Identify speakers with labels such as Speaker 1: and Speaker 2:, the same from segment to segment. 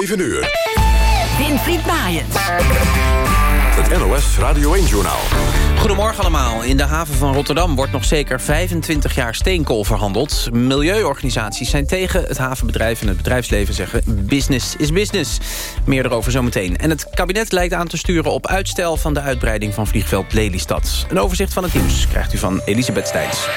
Speaker 1: 7 uur.
Speaker 2: Winfried Maaiens.
Speaker 1: Het NOS Radio 1-journaal.
Speaker 3: Goedemorgen allemaal. In de haven van Rotterdam wordt nog zeker 25 jaar steenkool verhandeld. Milieuorganisaties zijn tegen. Het havenbedrijf en het bedrijfsleven zeggen business is business. Meer erover zometeen. En het kabinet lijkt aan te sturen op uitstel van de uitbreiding van vliegveld Lelystad. Een overzicht van het nieuws krijgt u van Elisabeth Steins.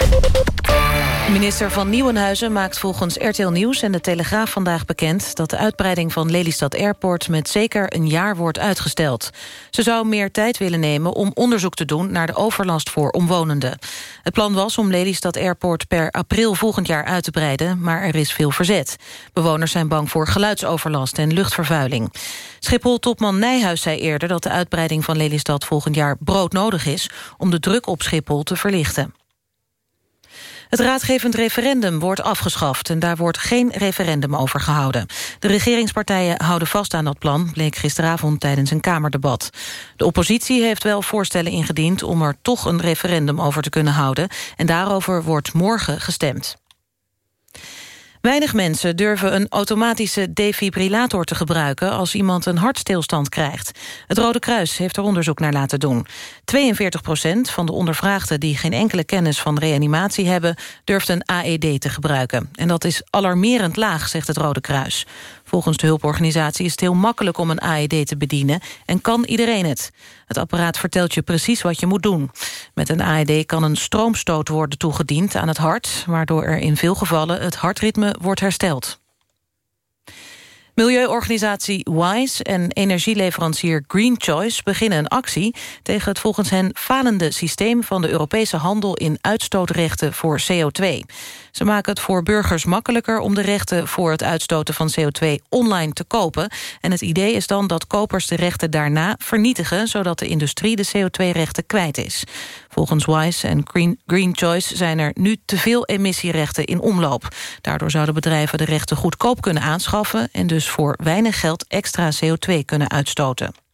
Speaker 4: Minister van Nieuwenhuizen maakt volgens RTL Nieuws en de Telegraaf vandaag bekend dat de uitbreiding van Lelystad Airport met zeker een jaar wordt uitgesteld. Ze zou meer tijd willen nemen om onderzoek te doen naar de overlast voor omwonenden. Het plan was om Lelystad Airport per april volgend jaar uit te breiden, maar er is veel verzet. Bewoners zijn bang voor geluidsoverlast en luchtvervuiling. Schiphol-topman Nijhuis zei eerder dat de uitbreiding van Lelystad volgend jaar broodnodig is om de druk op Schiphol te verlichten. Het raadgevend referendum wordt afgeschaft... en daar wordt geen referendum over gehouden. De regeringspartijen houden vast aan dat plan... bleek gisteravond tijdens een Kamerdebat. De oppositie heeft wel voorstellen ingediend... om er toch een referendum over te kunnen houden. En daarover wordt morgen gestemd. Weinig mensen durven een automatische defibrillator te gebruiken... als iemand een hartstilstand krijgt. Het Rode Kruis heeft er onderzoek naar laten doen. 42 procent van de ondervraagden die geen enkele kennis van reanimatie hebben... durft een AED te gebruiken. En dat is alarmerend laag, zegt het Rode Kruis. Volgens de hulporganisatie is het heel makkelijk om een AED te bedienen... en kan iedereen het. Het apparaat vertelt je precies wat je moet doen. Met een AED kan een stroomstoot worden toegediend aan het hart... waardoor er in veel gevallen het hartritme wordt hersteld. Milieuorganisatie WISE en energieleverancier Green Choice beginnen een actie tegen het volgens hen falende systeem van de Europese handel in uitstootrechten voor CO2. Ze maken het voor burgers makkelijker om de rechten voor het uitstoten van CO2 online te kopen. En het idee is dan dat kopers de rechten daarna vernietigen, zodat de industrie de CO2-rechten kwijt is. Volgens Wise en Green, Green Choice zijn er nu te veel emissierechten in omloop. Daardoor zouden bedrijven de rechten goedkoop kunnen aanschaffen... en dus voor weinig geld extra CO2 kunnen uitstoten.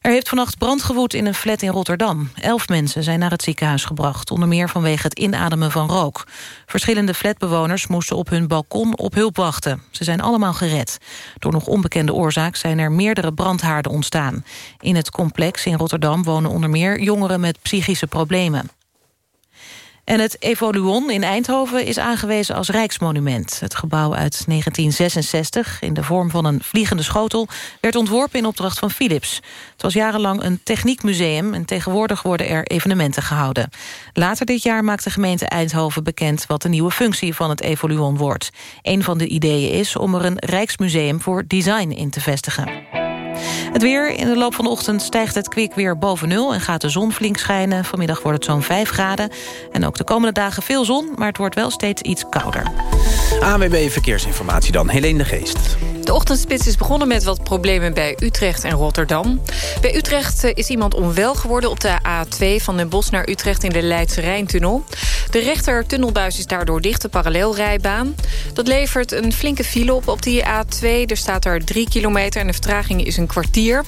Speaker 4: Er heeft vannacht brand gewoed in een flat in Rotterdam. Elf mensen zijn naar het ziekenhuis gebracht, onder meer vanwege het inademen van rook. Verschillende flatbewoners moesten op hun balkon op hulp wachten. Ze zijn allemaal gered. Door nog onbekende oorzaak zijn er meerdere brandhaarden ontstaan. In het complex in Rotterdam wonen onder meer jongeren met psychische problemen. En het Evoluon in Eindhoven is aangewezen als Rijksmonument. Het gebouw uit 1966, in de vorm van een vliegende schotel... werd ontworpen in opdracht van Philips. Het was jarenlang een techniekmuseum... en tegenwoordig worden er evenementen gehouden. Later dit jaar maakt de gemeente Eindhoven bekend... wat de nieuwe functie van het Evoluon wordt. Een van de ideeën is om er een Rijksmuseum voor design in te vestigen. Het weer. In de loop van de ochtend stijgt het kwik weer boven nul... en gaat de zon flink schijnen. Vanmiddag wordt het zo'n 5 graden. En ook de komende dagen veel zon, maar het wordt wel steeds iets kouder.
Speaker 3: AWB Verkeersinformatie dan, Helene de Geest.
Speaker 5: De ochtendspits is begonnen met wat problemen bij Utrecht en Rotterdam. Bij Utrecht eh, is iemand onwel geworden op de A2 van Den Bosch naar Utrecht in de Leidse Rijntunnel. De rechter tunnelbuis is daardoor dicht, de parallelrijbaan. Dat levert een flinke file op op die A2. Er staat er 3 kilometer en de vertraging is een kwartier.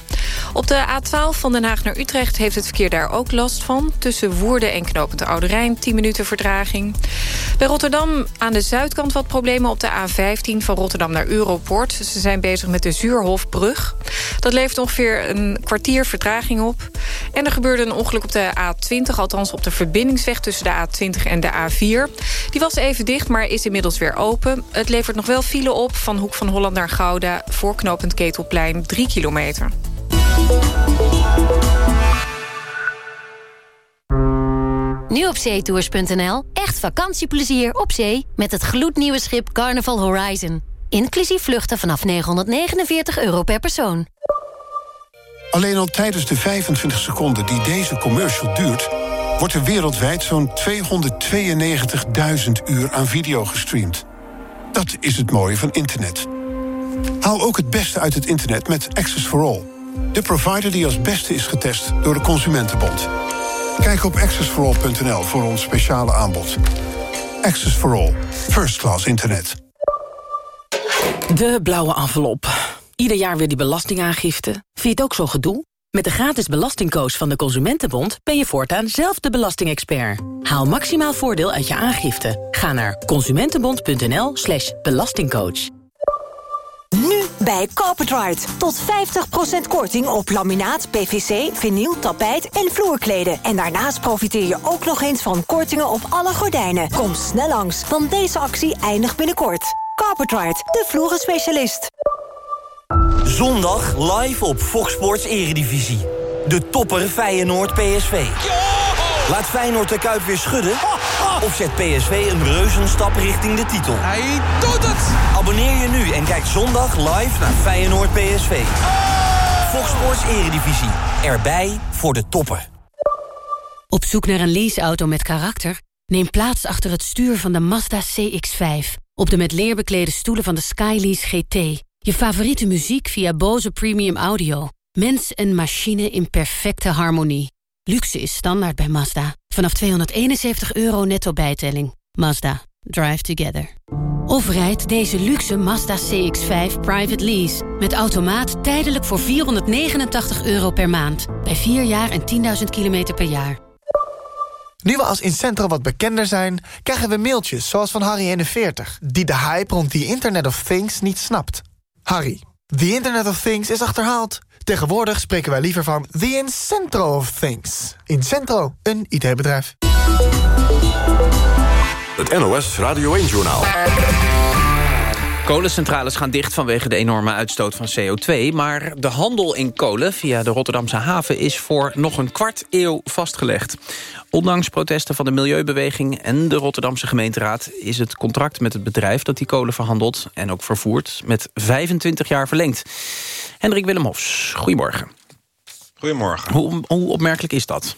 Speaker 5: Op de A12 van Den Haag naar Utrecht heeft het verkeer daar ook last van. Tussen Woerden en Knopend Oude Rijn 10 minuten vertraging. Bij Rotterdam aan de zuidkant wat problemen op de A15 van Rotterdam naar Europoort. Ze zijn bezig met de Zuurhofbrug. Dat levert ongeveer een kwartier vertraging op. En er gebeurde een ongeluk op de A20, althans op de verbindingsweg tussen de A20 en de A4. Die was even dicht, maar is inmiddels weer open. Het levert nog wel file op van Hoek van Holland naar Gouda... voor Ketelplein 3 kilometer.
Speaker 6: Nu op zeetours.nl. Echt vakantieplezier op zee met het gloednieuwe schip Carnival Horizon. Inclusief vluchten vanaf 949 euro per persoon.
Speaker 7: Alleen al tijdens de 25 seconden die deze commercial duurt... wordt er wereldwijd zo'n 292.000 uur aan video gestreamd. Dat is het mooie van internet. Haal ook het beste uit het internet met Access for All. De provider die als beste is getest door de Consumentenbond. Kijk op accessforall.nl voor ons speciale aanbod. Access for All. First class internet.
Speaker 2: De blauwe envelop. Ieder jaar weer die belastingaangifte. Vind je het ook zo gedoe? Met de gratis belastingcoach van de Consumentenbond... ben je voortaan zelf de belastingexpert. Haal maximaal voordeel uit je aangifte. Ga naar consumentenbond.nl slash belastingcoach.
Speaker 8: Bij Carpetride. Tot 50% korting op laminaat, PVC, vinyl, tapijt en vloerkleden. En daarnaast profiteer je ook nog eens van kortingen op alle gordijnen. Kom snel langs, want deze actie eindigt binnenkort. Carpetride, de vloerenspecialist.
Speaker 9: Zondag live op Fox Sports Eredivisie. De topper Feyenoord PSV. Laat Feyenoord de Kuip weer schudden? Of zet PSV een reuzenstap richting de titel?
Speaker 10: Hij doet het!
Speaker 9: Abonneer je nu en kijk zondag live naar Feyenoord PSV. Fox Sports Eredivisie. Erbij voor de toppen.
Speaker 2: Op zoek naar een leaseauto met karakter? Neem plaats achter het stuur van de Mazda CX-5. Op de met leer beklede stoelen van de Skylease GT. Je favoriete muziek via Bose Premium Audio. Mens en machine in perfecte harmonie. Luxe is standaard bij Mazda. Vanaf 271 euro netto bijtelling. Mazda. Drive together. Of rijd deze luxe Mazda CX-5 private lease. Met automaat tijdelijk voor 489 euro per maand. Bij 4 jaar en 10.000 kilometer per jaar.
Speaker 11: Nu we als Incentro wat bekender zijn... krijgen we mailtjes zoals van Harry41... die de hype rond die Internet of Things niet snapt. Harry, the Internet of Things is achterhaald. Tegenwoordig spreken wij liever van the Incentro of Things. Incentro, een IT-bedrijf.
Speaker 1: Het NOS Radio 1-journaal.
Speaker 3: Kolencentrales gaan dicht vanwege de enorme uitstoot van CO2... maar de handel in kolen via de Rotterdamse haven... is voor nog een kwart eeuw vastgelegd. Ondanks protesten van de Milieubeweging en de Rotterdamse gemeenteraad... is het contract met het bedrijf dat die kolen verhandelt... en ook vervoert met 25 jaar verlengd. Hendrik Willem Hofs, goedemorgen.
Speaker 12: Goedemorgen.
Speaker 3: Hoe, hoe opmerkelijk is dat?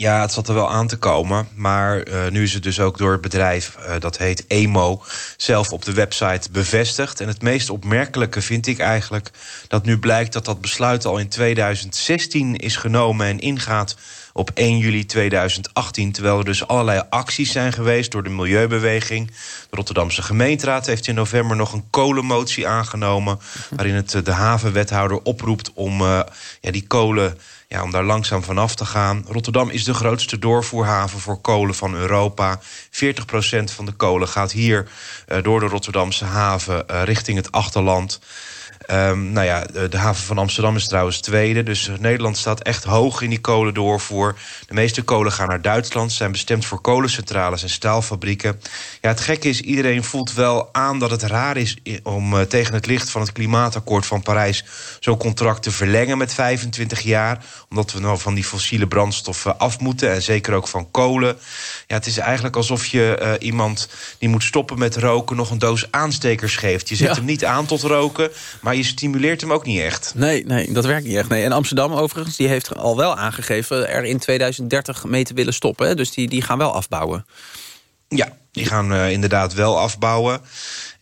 Speaker 12: Ja, het zat er wel aan te komen. Maar uh, nu is het dus ook door het bedrijf, uh, dat heet EMO... zelf op de website bevestigd. En het meest opmerkelijke vind ik eigenlijk... dat nu blijkt dat dat besluit al in 2016 is genomen... en ingaat op 1 juli 2018. Terwijl er dus allerlei acties zijn geweest door de Milieubeweging. De Rotterdamse gemeenteraad heeft in november nog een kolenmotie aangenomen... waarin het de havenwethouder oproept om uh, ja, die kolen ja, om daar langzaam vanaf te gaan. Rotterdam is de grootste doorvoerhaven voor kolen van Europa. 40% van de kolen gaat hier uh, door de Rotterdamse haven uh, richting het achterland. Um, nou ja, de, haven van Amsterdam is trouwens tweede. Dus Nederland staat echt hoog in die kolendoorvoer. De meeste kolen gaan naar Duitsland. zijn bestemd voor kolencentrales en staalfabrieken. Ja, het gekke is, iedereen voelt wel aan dat het raar is... om uh, tegen het licht van het klimaatakkoord van Parijs... zo'n contract te verlengen met 25 jaar. Omdat we nou van die fossiele brandstoffen af moeten. En zeker ook van kolen. Ja, het is eigenlijk alsof je uh, iemand die moet stoppen met roken... nog een doos aanstekers geeft. Je zet ja. hem niet aan tot roken... maar je stimuleert hem ook niet echt.
Speaker 3: Nee, nee, dat werkt niet echt. Nee. En Amsterdam overigens, die heeft al wel aangegeven... er in 2030 mee te willen stoppen. Hè? Dus die, die gaan wel afbouwen.
Speaker 12: Ja, die gaan uh, inderdaad wel afbouwen.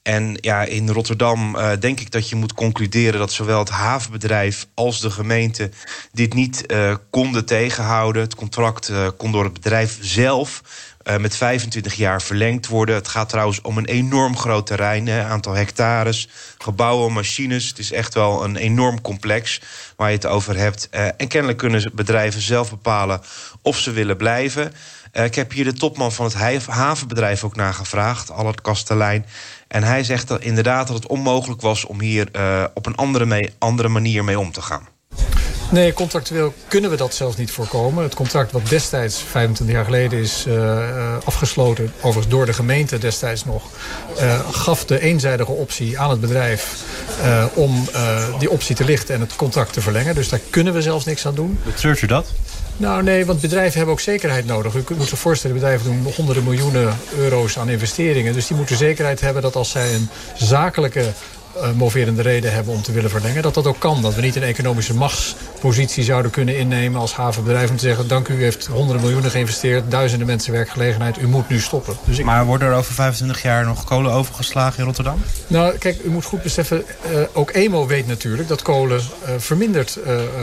Speaker 12: En ja, in Rotterdam uh, denk ik dat je moet concluderen... dat zowel het havenbedrijf als de gemeente dit niet uh, konden tegenhouden. Het contract kon door het bedrijf zelf met 25 jaar verlengd worden. Het gaat trouwens om een enorm groot terrein, een aantal hectares, gebouwen, machines. Het is echt wel een enorm complex waar je het over hebt. Uh, en kennelijk kunnen bedrijven zelf bepalen of ze willen blijven. Uh, ik heb hier de topman van het havenbedrijf ook nagevraagd, Allard Kastelein. En hij zegt dat inderdaad dat het onmogelijk was om hier op een andere, andere manier mee om te gaan.
Speaker 13: Nee, contractueel kunnen we dat zelfs niet voorkomen. Het contract wat destijds, 25 jaar geleden, is uh, afgesloten... overigens door de gemeente destijds nog... Uh, gaf de eenzijdige optie aan het bedrijf... Uh, om die optie te lichten en het contract te verlengen. Dus daar kunnen we zelfs niks aan doen.
Speaker 14: Betreurt u dat?
Speaker 13: Nou nee, want bedrijven hebben ook zekerheid nodig. U moet zich voorstellen, bedrijven doen honderden miljoenen euro's aan investeringen. Dus die moeten zekerheid hebben dat als zij een zakelijke moverende reden hebben om te willen verlengen. Dat dat ook kan. Dat we niet een economische machtspositie zouden kunnen innemen als havenbedrijf. Om te zeggen, dank u, u heeft honderden miljoenen geïnvesteerd. Duizenden mensen werkgelegenheid. U moet nu stoppen.
Speaker 14: Dus ik... Maar worden er over 25 jaar nog kolen overgeslagen in Rotterdam?
Speaker 13: Nou, kijk, u moet goed beseffen. Uh, ook EMO weet natuurlijk dat kolen uh, verminderd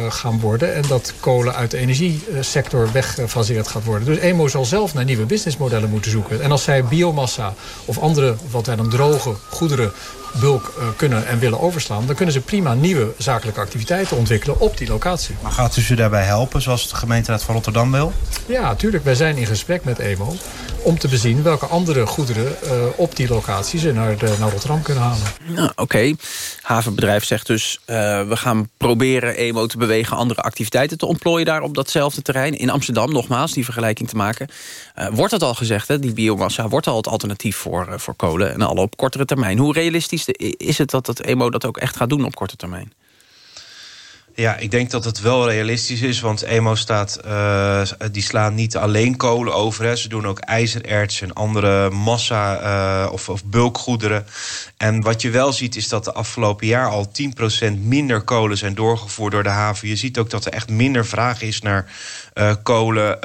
Speaker 13: gaan worden. En dat kolen uit de energiesector weggefaseerd gaat worden. Dus EMO zal zelf naar nieuwe businessmodellen moeten zoeken. En als zij biomassa of andere, wat wij dan droge goederen bulk uh, kunnen en willen overslaan... dan kunnen ze prima nieuwe zakelijke activiteiten ontwikkelen op die locatie.
Speaker 14: Maar gaat u ze daarbij helpen, zoals de gemeenteraad van Rotterdam wil?
Speaker 13: Ja, tuurlijk. Wij zijn in gesprek met EMO om te bezien welke andere goederen op die locaties naar, de, naar Rotterdam kunnen halen.
Speaker 3: Nou, Oké, havenbedrijf zegt dus... we gaan proberen EMO te bewegen andere activiteiten te ontplooien... daar op datzelfde terrein. In Amsterdam, nogmaals, die vergelijking te maken. wordt het al gezegd, hè, die biomassa wordt al het alternatief voor, voor kolen... en al op kortere termijn. Hoe realistisch is het dat het EMO dat ook echt gaat doen op korte termijn?
Speaker 12: Ja, ik denk dat het wel realistisch is, want EMO staat, uh, die slaan niet alleen kolen over. Hè. Ze doen ook ijzererts en andere massa- uh, of, of bulkgoederen. En wat je wel ziet is dat de afgelopen jaar al 10% minder kolen zijn doorgevoerd door de haven. Je ziet ook dat er echt minder vraag is naar kolen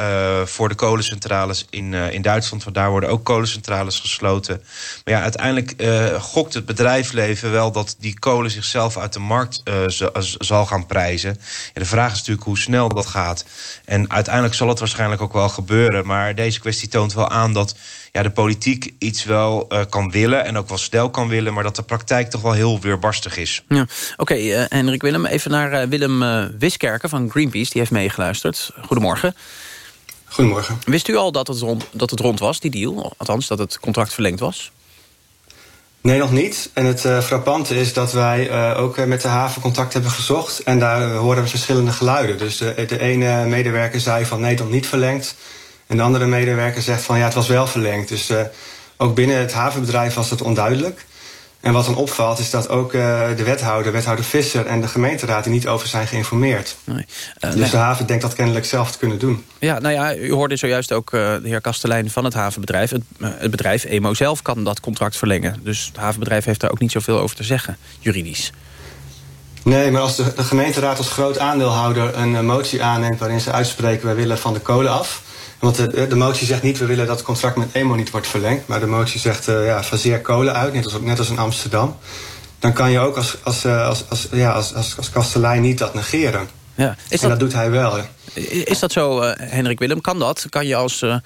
Speaker 12: voor de kolencentrales in, in Duitsland. Want daar worden ook kolencentrales gesloten. Maar ja, uiteindelijk gokt het bedrijfsleven wel dat die kolen zichzelf uit de markt zal gaan prijzen de vraag is natuurlijk hoe snel dat gaat. En uiteindelijk zal het waarschijnlijk ook wel gebeuren. Maar deze kwestie toont wel aan dat ja, de politiek iets wel uh, kan willen... en ook wel snel kan willen... maar dat de praktijk toch wel heel weerbarstig is.
Speaker 3: Ja. Oké, okay, uh, Hendrik Willem. Even naar uh, Willem Wiskerken van Greenpeace. Die heeft meegeluisterd. Goedemorgen.
Speaker 10: Goedemorgen.
Speaker 3: Wist u al dat het, rond, dat het rond was, die deal? Althans, dat het contract verlengd was?
Speaker 10: Nee, nog niet. En het uh, frappante is dat wij uh, ook met de haven contact hebben gezocht. En daar horen we verschillende geluiden. Dus de, de ene medewerker zei van nee, nog niet verlengd. En de andere medewerker zegt van ja, het was wel verlengd. Dus ook binnen het havenbedrijf was het onduidelijk. En wat dan opvalt is dat ook uh, de wethouder, wethouder Visser en de gemeenteraad er niet over zijn geïnformeerd. Nee. Uh, dus de haven denkt dat kennelijk zelf te kunnen doen.
Speaker 3: Ja, nou ja, u hoorde zojuist ook uh, de heer Kastelein van het havenbedrijf. Het, het, bedrijf EMO zelf kan dat contract verlengen. Dus het havenbedrijf heeft daar ook niet zoveel over te zeggen, juridisch.
Speaker 10: Nee, maar als de, de gemeenteraad als groot aandeelhouder een motie aanneemt... waarin ze uitspreken, wij willen van de kolen af... Want de, de, motie zegt niet, we willen dat het contract met EMO niet wordt verlengd. Maar de motie zegt, uh, ja, faseer kolen uit, net als, net als in Amsterdam. Dan kan je ook als, als, uh, als, als, ja, als, als, als kastelein niet dat negeren. Ja. Is en dat doet hij wel.
Speaker 3: Is dat zo, uh, Hendrik Willem? Kan dat? Kan je als... Uh,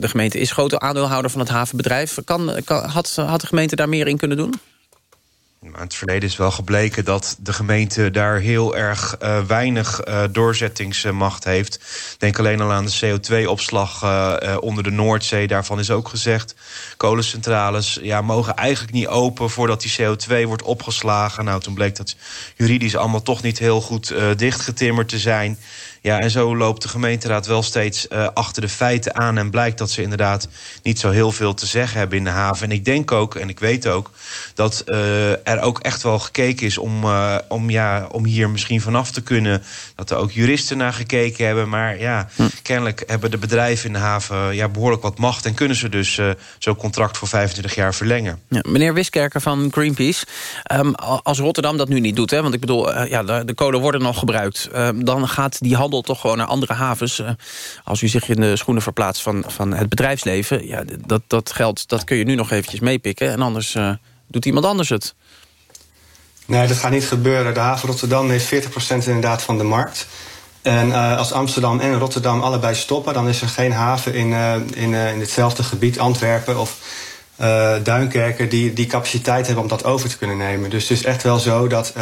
Speaker 3: de gemeente is grote aandeelhouder van het havenbedrijf. Kan, kan, had, had de gemeente daar meer in kunnen doen?
Speaker 12: In het verleden is wel gebleken dat de gemeente daar heel erg uh, weinig uh, doorzettingsmacht heeft. Denk alleen al aan de CO2-opslag uh, onder de Noordzee. Daarvan is ook gezegd, kolencentrales ja, mogen eigenlijk niet open voordat die CO2 wordt opgeslagen. Nou, toen bleek dat juridisch allemaal toch niet heel goed dichtgetimmerd te zijn. Ja, en zo loopt de gemeenteraad wel steeds uh, achter de feiten aan... en blijkt dat ze inderdaad niet zo heel veel te zeggen hebben in de haven. En ik denk ook, en ik weet ook, dat uh, er ook echt wel gekeken is... Om, uh, om, ja, om hier misschien vanaf te kunnen. Dat er ook juristen naar gekeken hebben. Maar ja, hm. kennelijk hebben de bedrijven in de haven ja, behoorlijk wat macht... en kunnen ze dus zo'n contract voor 25 jaar verlengen.
Speaker 3: Ja, meneer Wiskerker van Greenpeace, um, als Rotterdam dat nu niet doet... Hè, want ik bedoel, ja, de, de kolen worden nog gebruikt... Um, dan gaat die handel toch gewoon naar andere havens. Uh, als u zich in de schoenen verplaatst van, van het bedrijfsleven... Ja, dat, dat geld dat kun je nu nog eventjes meepikken... en anders uh, doet iemand anders het.
Speaker 10: Nee, dat gaat niet gebeuren. De haven Rotterdam heeft 40% inderdaad van de markt. En uh, als Amsterdam en Rotterdam allebei stoppen... dan is er geen haven in, in, in hetzelfde gebied, Antwerpen of Duinkerken... Die, die capaciteit hebben om dat over te kunnen nemen. Dus het is echt wel zo dat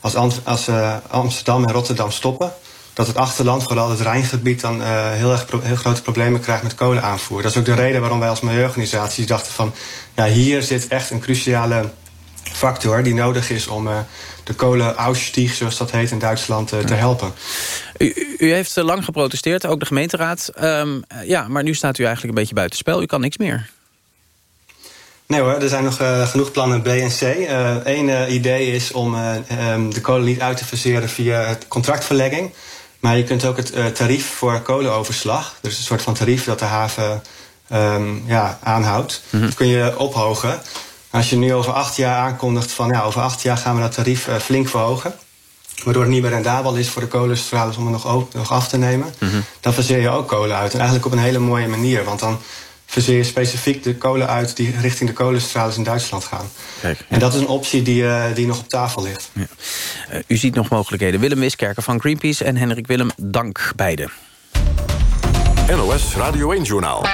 Speaker 10: als, als Amsterdam en Rotterdam stoppen dat het achterland, vooral het Rijngebied, dan uh, heel erg heel grote problemen krijgt met kolenaanvoer. Dat is ook de reden waarom wij als milieuorganisaties dachten van ja, hier zit echt een cruciale factor die nodig is om uh, de kolenausstieg, zoals dat heet in Duitsland, uh, te helpen.
Speaker 3: U, u, heeft lang geprotesteerd, ook de gemeenteraad. Um, ja, maar nu staat u eigenlijk een beetje buitenspel. U kan niks meer.
Speaker 10: Nee hoor, er zijn nog uh, genoeg plannen B en C. Eén idee is om um, de kolen niet uit te faseren via contractverlegging. Maar je kunt ook het uh, tarief voor kolenoverslag... dus een soort van tarief dat de haven um, ja, aanhoudt... Mm -hmm. dat kun je ophogen. Als je nu over acht jaar aankondigt van... ja, over acht jaar gaan we dat tarief uh, flink verhogen... waardoor het niet meer rendabel is voor de kolencentrales om het nog, nog af te nemen... Mm -hmm. dan verzeer je ook kolen uit. En eigenlijk op een hele mooie manier, want dan verzeer je specifiek de kolen uit die richting de kolencentrales in Duitsland gaan. Kijk, En dat is een optie die, uh, die nog op tafel ligt. Ja.
Speaker 3: Uh, u ziet nog mogelijkheden. Willem Wiskerker van Greenpeace en Hendrik Willem, dank beiden.
Speaker 1: NOS Radio 1 Journaal.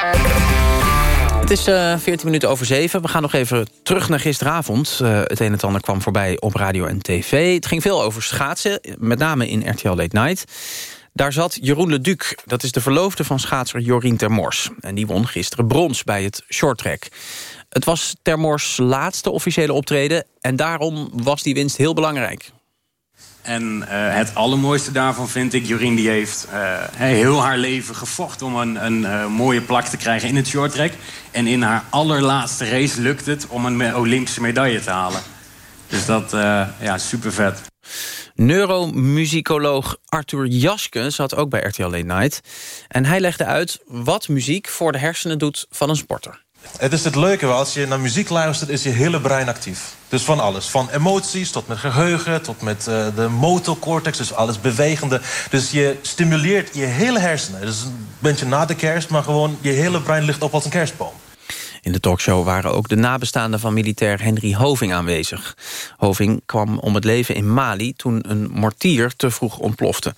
Speaker 3: Het is uh, eh, 14 minuten over 7. We gaan nog even terug naar gisteravond. Uh, het een en ander kwam voorbij op radio en tv. Het ging veel over schaatsen, met name in RTL Late Night. Daar zat Jeroen Leduc, dat is de verloofde van schaatser Jorien Termors. En die won gisteren brons bij het shorttrack. Het was Termors laatste officiële optreden... en daarom was die winst heel belangrijk.
Speaker 15: En uh, het allermooiste daarvan vind ik, Jorien die heeft uh, heel haar leven gevochten... om een, een uh, mooie plak te krijgen in het shorttrack. En in haar allerlaatste race lukt het om een Olympische medaille te halen. Dus dat, ja, super vet.
Speaker 3: Neuromusicoloog Arthur Jaske zat ook bij RTL Late Night. En hij legde uit wat muziek voor de hersenen doet van een sporter.
Speaker 16: Het is het leuke, als je naar muziek luistert, is je hele brein actief. Dus van alles. Van emoties tot met geheugen, tot met uh, de motorcortex, dus alles bewegende. Dus je stimuleert je hele hersenen. Dus een beetje na de kerst, maar gewoon je hele brein ligt op als een kerstboom.
Speaker 3: In de talkshow waren ook de nabestaanden van militair Henry Hoving aanwezig. Hoving kwam om het leven in Mali toen een mortier te vroeg ontplofte.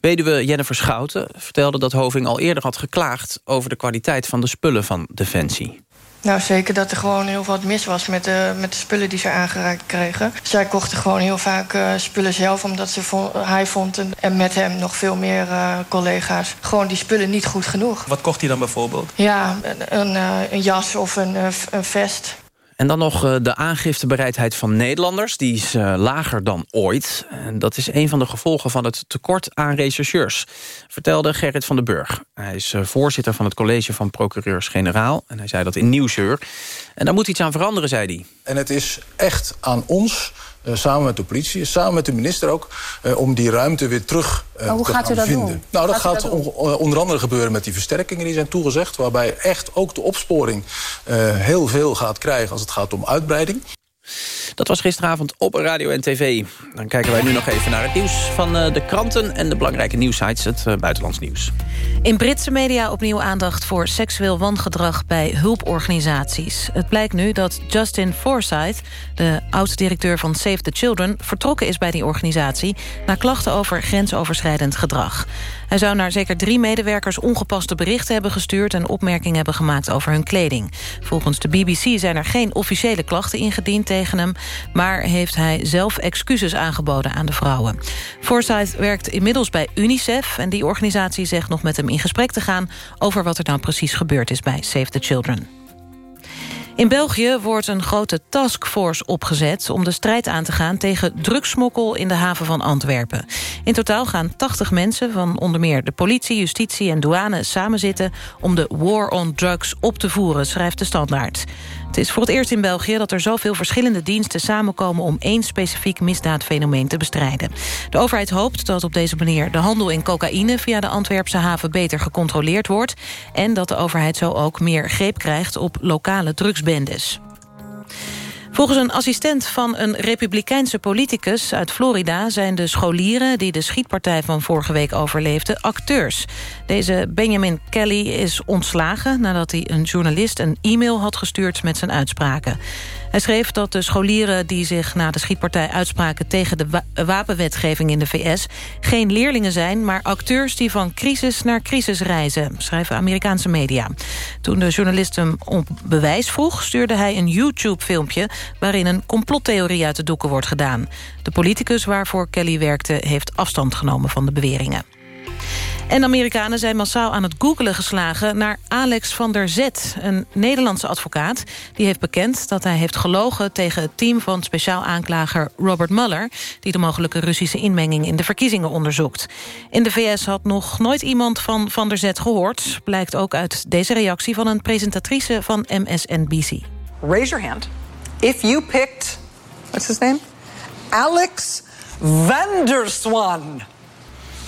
Speaker 3: Weduwe Jennifer Schouten vertelde dat Hoving al eerder had geklaagd... over de kwaliteit van de spullen van Defensie.
Speaker 17: Nou, zeker dat er gewoon heel wat mis was met de, met de spullen die ze aangereikt kregen. Zij kochten gewoon heel vaak uh, spullen zelf, omdat ze hij vond... En, en, met hem nog veel meer uh, collega's gewoon die spullen niet goed genoeg.
Speaker 18: Wat kocht hij dan bijvoorbeeld?
Speaker 17: Ja, een, een, uh, een jas of een, een vest.
Speaker 3: En dan nog uh, de aangiftebereidheid van Nederlanders. Die is uh, lager dan ooit. Dat is een van de gevolgen van het tekort aan rechercheurs. Vertelde Gerrit van den Burg. Hij is uh, voorzitter van het college van procureurs-generaal. En hij zei dat in Nieuwsuur. En daar moet iets aan veranderen, zei hij.
Speaker 19: En het is echt aan ons... Uh, samen met de politie, samen met de minister ook... Uh, om die ruimte weer terug uh,
Speaker 20: hoe
Speaker 19: te
Speaker 20: gaat
Speaker 19: gaan
Speaker 20: u dat
Speaker 19: vinden.
Speaker 20: doen?
Speaker 19: Nou, dat
Speaker 20: gaat,
Speaker 19: gaat,
Speaker 20: dat doen?
Speaker 19: on onder andere gebeuren met die versterkingen die zijn toegezegd... waarbij echt ook de opsporing heel veel gaat krijgen als het gaat om uitbreiding.
Speaker 3: Dat was gisteravond op Radio en TV. Dan kijken wij nu nog even naar het nieuws van de kranten... en de belangrijke nieuwsites, het buitenlands nieuws.
Speaker 4: In Britse media opnieuw aandacht voor seksueel wangedrag bij hulporganisaties. Het blijkt nu dat Justin Forsyth, de oud-directeur van Save the Children... vertrokken is bij die organisatie na klachten over grensoverschrijdend gedrag. Hij zou naar zeker drie medewerkers ongepaste berichten hebben gestuurd... en opmerkingen hebben gemaakt over hun kleding. Volgens de BBC zijn er geen officiële klachten ingediend tegen hem... maar heeft hij zelf excuses aangeboden aan de vrouwen. Forsyth werkt inmiddels bij UNICEF... en die organisatie zegt nog met hem in gesprek te gaan... over wat er nou precies gebeurd is bij Save the Children. In België wordt een grote taskforce opgezet... om de strijd aan te gaan tegen drugsmokkel in de haven van Antwerpen. In totaal gaan 80 mensen van onder meer de politie, justitie en douane samenzitten... om de war on drugs op te voeren, schrijft de Standaard. Het is voor het eerst in België dat er zoveel verschillende diensten samenkomen... om één specifiek misdaadfenomeen te bestrijden. De overheid hoopt dat op deze manier de handel in cocaïne... via de Antwerpse haven beter gecontroleerd wordt... en dat de overheid zo ook meer greep krijgt op lokale drugsbendes. Volgens een assistent van een republikeinse politicus uit Florida... zijn de scholieren die de schietpartij van vorige week overleefden acteurs. Deze Benjamin Kelly is ontslagen nadat hij een journalist een e-mail had gestuurd met zijn uitspraken. Hij schreef dat de scholieren die zich na de schietpartij uitspraken... tegen de wa wapenwetgeving in de VS geen leerlingen zijn... maar acteurs die van crisis naar crisis reizen, schrijven Amerikaanse media. Toen de journalist hem om bewijs vroeg... stuurde hij een YouTube-filmpje waarin een complottheorie uit de doeken wordt gedaan. De politicus waarvoor Kelly werkte heeft afstand genomen van de beweringen. En Amerikanen zijn massaal aan het googelen geslagen naar Alex van der Zet, een Nederlandse advocaat. Die heeft bekend dat hij heeft gelogen tegen het team van speciaal aanklager Robert Mueller, die de mogelijke Russische inmenging in de verkiezingen onderzoekt. In de VS had nog nooit iemand van van der Zet gehoord, blijkt ook uit deze reactie van een presentatrice van MSNBC.
Speaker 21: Raise your hand if you picked, what's his name? Alex Vanderswan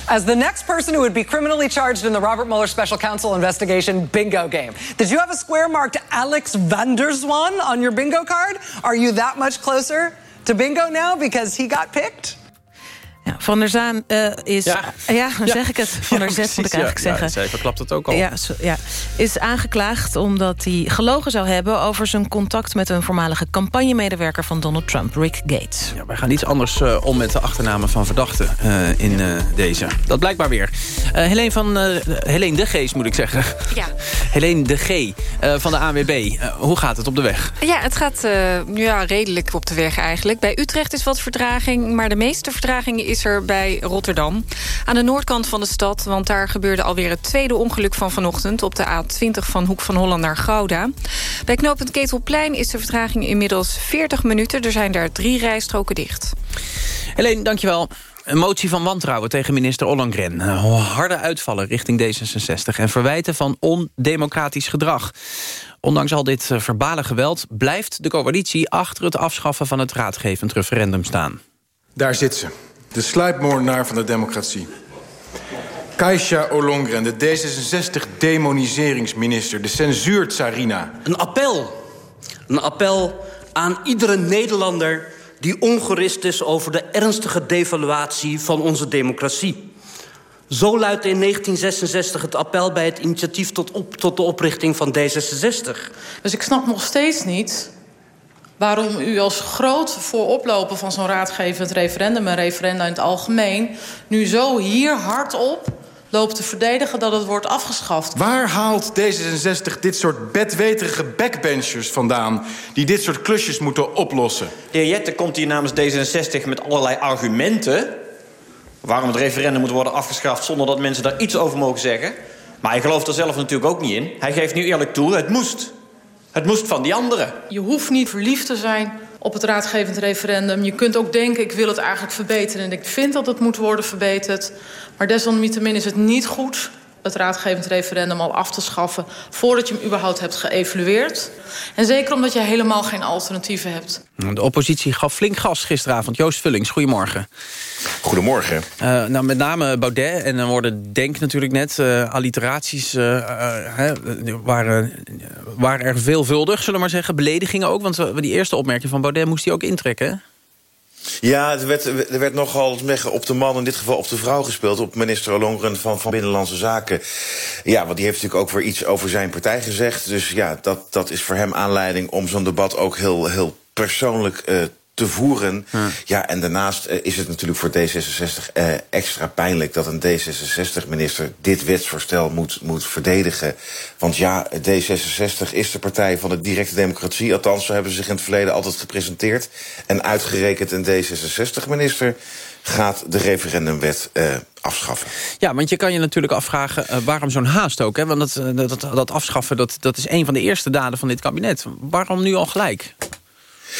Speaker 21: as the next person who would be criminally charged in the Robert Mueller special counsel investigation bingo game. Did you have a square marked Alex Vanderswan on your bingo card? Are you that much closer to bingo now because he got picked?
Speaker 4: Ja, van der Zaan uh, is... Ja, ja dan zeg ik het. Van der Zet moet ik eigenlijk zeggen.
Speaker 3: Ja, zij verklapt het ook al.
Speaker 4: Ja, so, ja, is aangeklaagd omdat hij gelogen zou hebben... over zijn contact met een voormalige campagnemedewerker van Donald Trump, Rick Gates.
Speaker 3: Ja, wij gaan iets anders uh, om met de achternamen van verdachten uh, in deze. Dat blijkt maar weer. Helene, van, Helene de Gees, moet ik zeggen.
Speaker 5: Ja.
Speaker 3: Helene de G van de ANWB. hoe gaat het op de weg?
Speaker 5: Ja, het gaat ja, redelijk op de weg eigenlijk. Bij Utrecht is wat vertraging, maar de meeste vertraging is er bij Rotterdam. Aan de noordkant van de stad, want daar gebeurde alweer het tweede ongeluk van vanochtend... op de A20 van Hoek van Holland naar Gouda. Bij knooppunt Ketelplein is de vertraging inmiddels 40 minuten. Er zijn daar drie rijstroken dicht.
Speaker 3: Helene, dankjewel. Een motie van wantrouwen tegen minister Ollongren. Eh, harde uitvallen richting D66 en verwijten van ondemocratisch gedrag. Ondanks al dit eh, verbale geweld blijft de coalitie... achter het afschaffen van het raadgevend referendum staan.
Speaker 18: Daar zit ze, de sluipmoordenaar van de democratie. Kaisha Ollongren, de D66-demoniseringsminister, de censuur-tsarina.
Speaker 20: Een appel. Een appel aan iedere Nederlander die ongerust is over de ernstige devaluatie van onze democratie. Zo luidt in 1966 het appel bij het initiatief tot, op, tot de oprichting van D66.
Speaker 22: Dus ik snap nog steeds niet waarom u als groot vooroploper van zo'n raadgevend referendum... en referenda in het algemeen, nu zo hier hardop loopt te verdedigen dat het wordt afgeschaft.
Speaker 18: Waar haalt D66 dit soort bedweterige backbenchers vandaan... die dit soort klusjes moeten oplossen?
Speaker 23: De heer Jette komt hier namens D66 met allerlei argumenten... waarom het referendum moet worden afgeschaft... zonder dat mensen daar iets over mogen zeggen. Maar hij gelooft er zelf natuurlijk ook niet in. Hij geeft nu eerlijk toe, het moest. Het moest van die anderen.
Speaker 22: Je hoeft niet verliefd te zijn op het raadgevend referendum. Je kunt ook denken, ik wil het eigenlijk verbeteren... en ik vind dat het moet worden verbeterd. Maar desalniettemin is het niet goed het raadgevend referendum al af te schaffen... voordat je hem überhaupt hebt geëvalueerd. En zeker omdat je helemaal geen alternatieven hebt.
Speaker 3: De oppositie gaf flink gas gisteravond. Joost Vullings, goedemorgen.
Speaker 24: Goedemorgen.
Speaker 3: Uh, nou, met name Baudet, en dan worden denk natuurlijk net... Uh, alliteraties uh, waren, waren er veelvuldig, zullen we maar zeggen. Beledigingen ook, want die eerste opmerking van Baudet moest hij ook intrekken,
Speaker 24: ja, er werd, er werd nogal op de man, in dit geval op de vrouw gespeeld... op minister Ollongren van, van Binnenlandse Zaken. Ja, want die heeft natuurlijk ook weer iets over zijn partij gezegd. Dus ja, dat, dat is voor hem aanleiding om zo'n debat ook heel, heel persoonlijk uh, te voeren. Ja, ja en daarnaast uh, is het natuurlijk voor D66 uh, extra pijnlijk... dat een D66-minister dit wetsvoorstel moet, moet verdedigen. Want ja, D66 is de partij van de directe democratie. Althans, zo hebben ze zich in het verleden altijd gepresenteerd. En uitgerekend een D66-minister gaat de referendumwet uh, afschaffen.
Speaker 3: Ja, want je kan je natuurlijk afvragen uh, waarom zo'n haast ook. Hè? Want dat, dat, dat afschaffen dat, dat is een van de eerste daden van dit kabinet. Waarom nu al gelijk?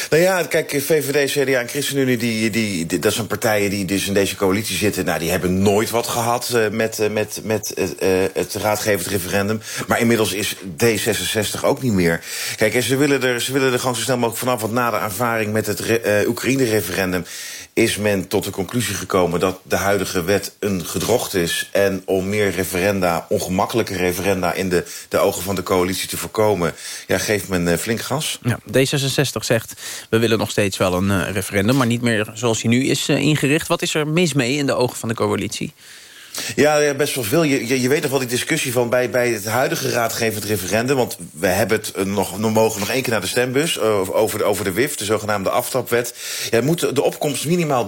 Speaker 24: Nou ja, kijk, VVD, CDA en ChristenUnie, die, die, dat zijn partijen die dus in deze coalitie zitten. Nou, die hebben nooit wat gehad uh, met, uh, met, met uh, het raadgevend referendum. Maar inmiddels is D66 ook niet meer. Kijk, en ze willen er, ze willen er gewoon zo snel mogelijk vanaf. Want na de ervaring met het Oekraïne-referendum is men tot de conclusie gekomen dat de huidige wet een gedrocht is. En om meer referenda, ongemakkelijke referenda in de, de ogen van de coalitie te voorkomen, ja, geeft men uh, flink gas.
Speaker 3: Ja, D66 zegt, we willen nog steeds wel een uh, referendum, maar niet meer zoals hij nu is uh, ingericht. Wat is er mis mee in de ogen van de coalitie?
Speaker 24: Ja, best wel veel. Je, je, weet nog wel die discussie van bij, bij het huidige raadgevend referendum... want we hebben het nog, we mogen nog één keer naar de stembus over de, over de WIF... de zogenaamde aftapwet. Ja, moet de opkomst minimaal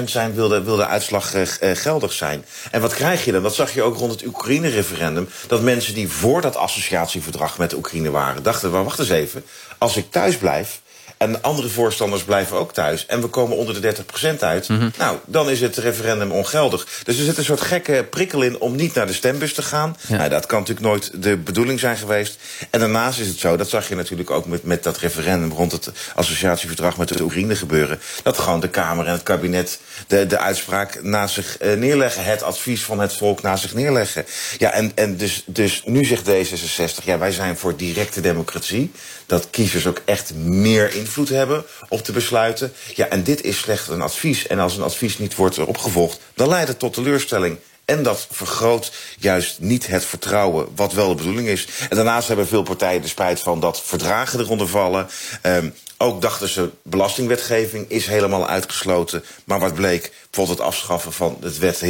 Speaker 24: 30% zijn, wil de, uitslag uh, geldig zijn. En wat krijg je dan? Dat zag je ook rond het Oekraïne-referendum... dat mensen die voor dat associatieverdrag met Oekraïne waren... dachten, wacht eens even, als ik thuis blijf en andere voorstanders blijven ook thuis... en we komen onder de 30% uit... Mm -hmm. nou, dan is het referendum ongeldig. Dus er zit een soort gekke prikkel in om niet naar de stembus te gaan. Ja. Nou, dat kan natuurlijk nooit de bedoeling zijn geweest. En daarnaast is het zo, dat zag je natuurlijk ook met, met dat referendum... rond het associatieverdrag met de Oekraïne gebeuren... dat gewoon de Kamer en het kabinet de, de uitspraak naast zich uh, neerleggen. Het advies van het volk naast zich neerleggen. Ja, en, en dus, dus nu zegt D66, ja, wij zijn voor directe democratie. Dat kiezers ook echt meer invloed hebben op de besluiten. Ja, en dit is slechts een advies. En als een advies niet wordt opgevolgd, dan leidt het tot teleurstelling. En dat vergroot juist niet het vertrouwen, wat wel de bedoeling is. En daarnaast hebben veel partijen de spijt van dat verdragen eronder vallen. Um, ook dachten ze, belastingwetgeving is helemaal uitgesloten. Maar wat bleek, bijvoorbeeld het afschaffen van het wet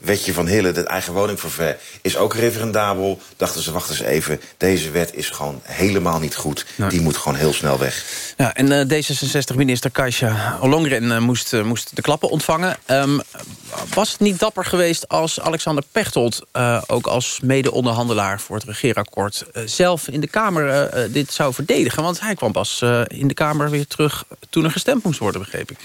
Speaker 24: wetje van Hille... het eigen woningverver, is ook referendabel. Dachten ze, wacht eens even, deze wet is gewoon helemaal niet goed. Nou. Die moet gewoon heel snel weg.
Speaker 3: Ja, en uh, D66-minister Kaisha Ollongren uh, moest, uh, moest de klappen ontvangen. Um, was het niet dapper geweest als Alexander Pechtold... ook als mede-onderhandelaar voor het regeerakkoord... zelf in de Kamer dit zou verdedigen? Want hij kwam pas in de Kamer weer terug toen er gestemd moest worden, begreep ik.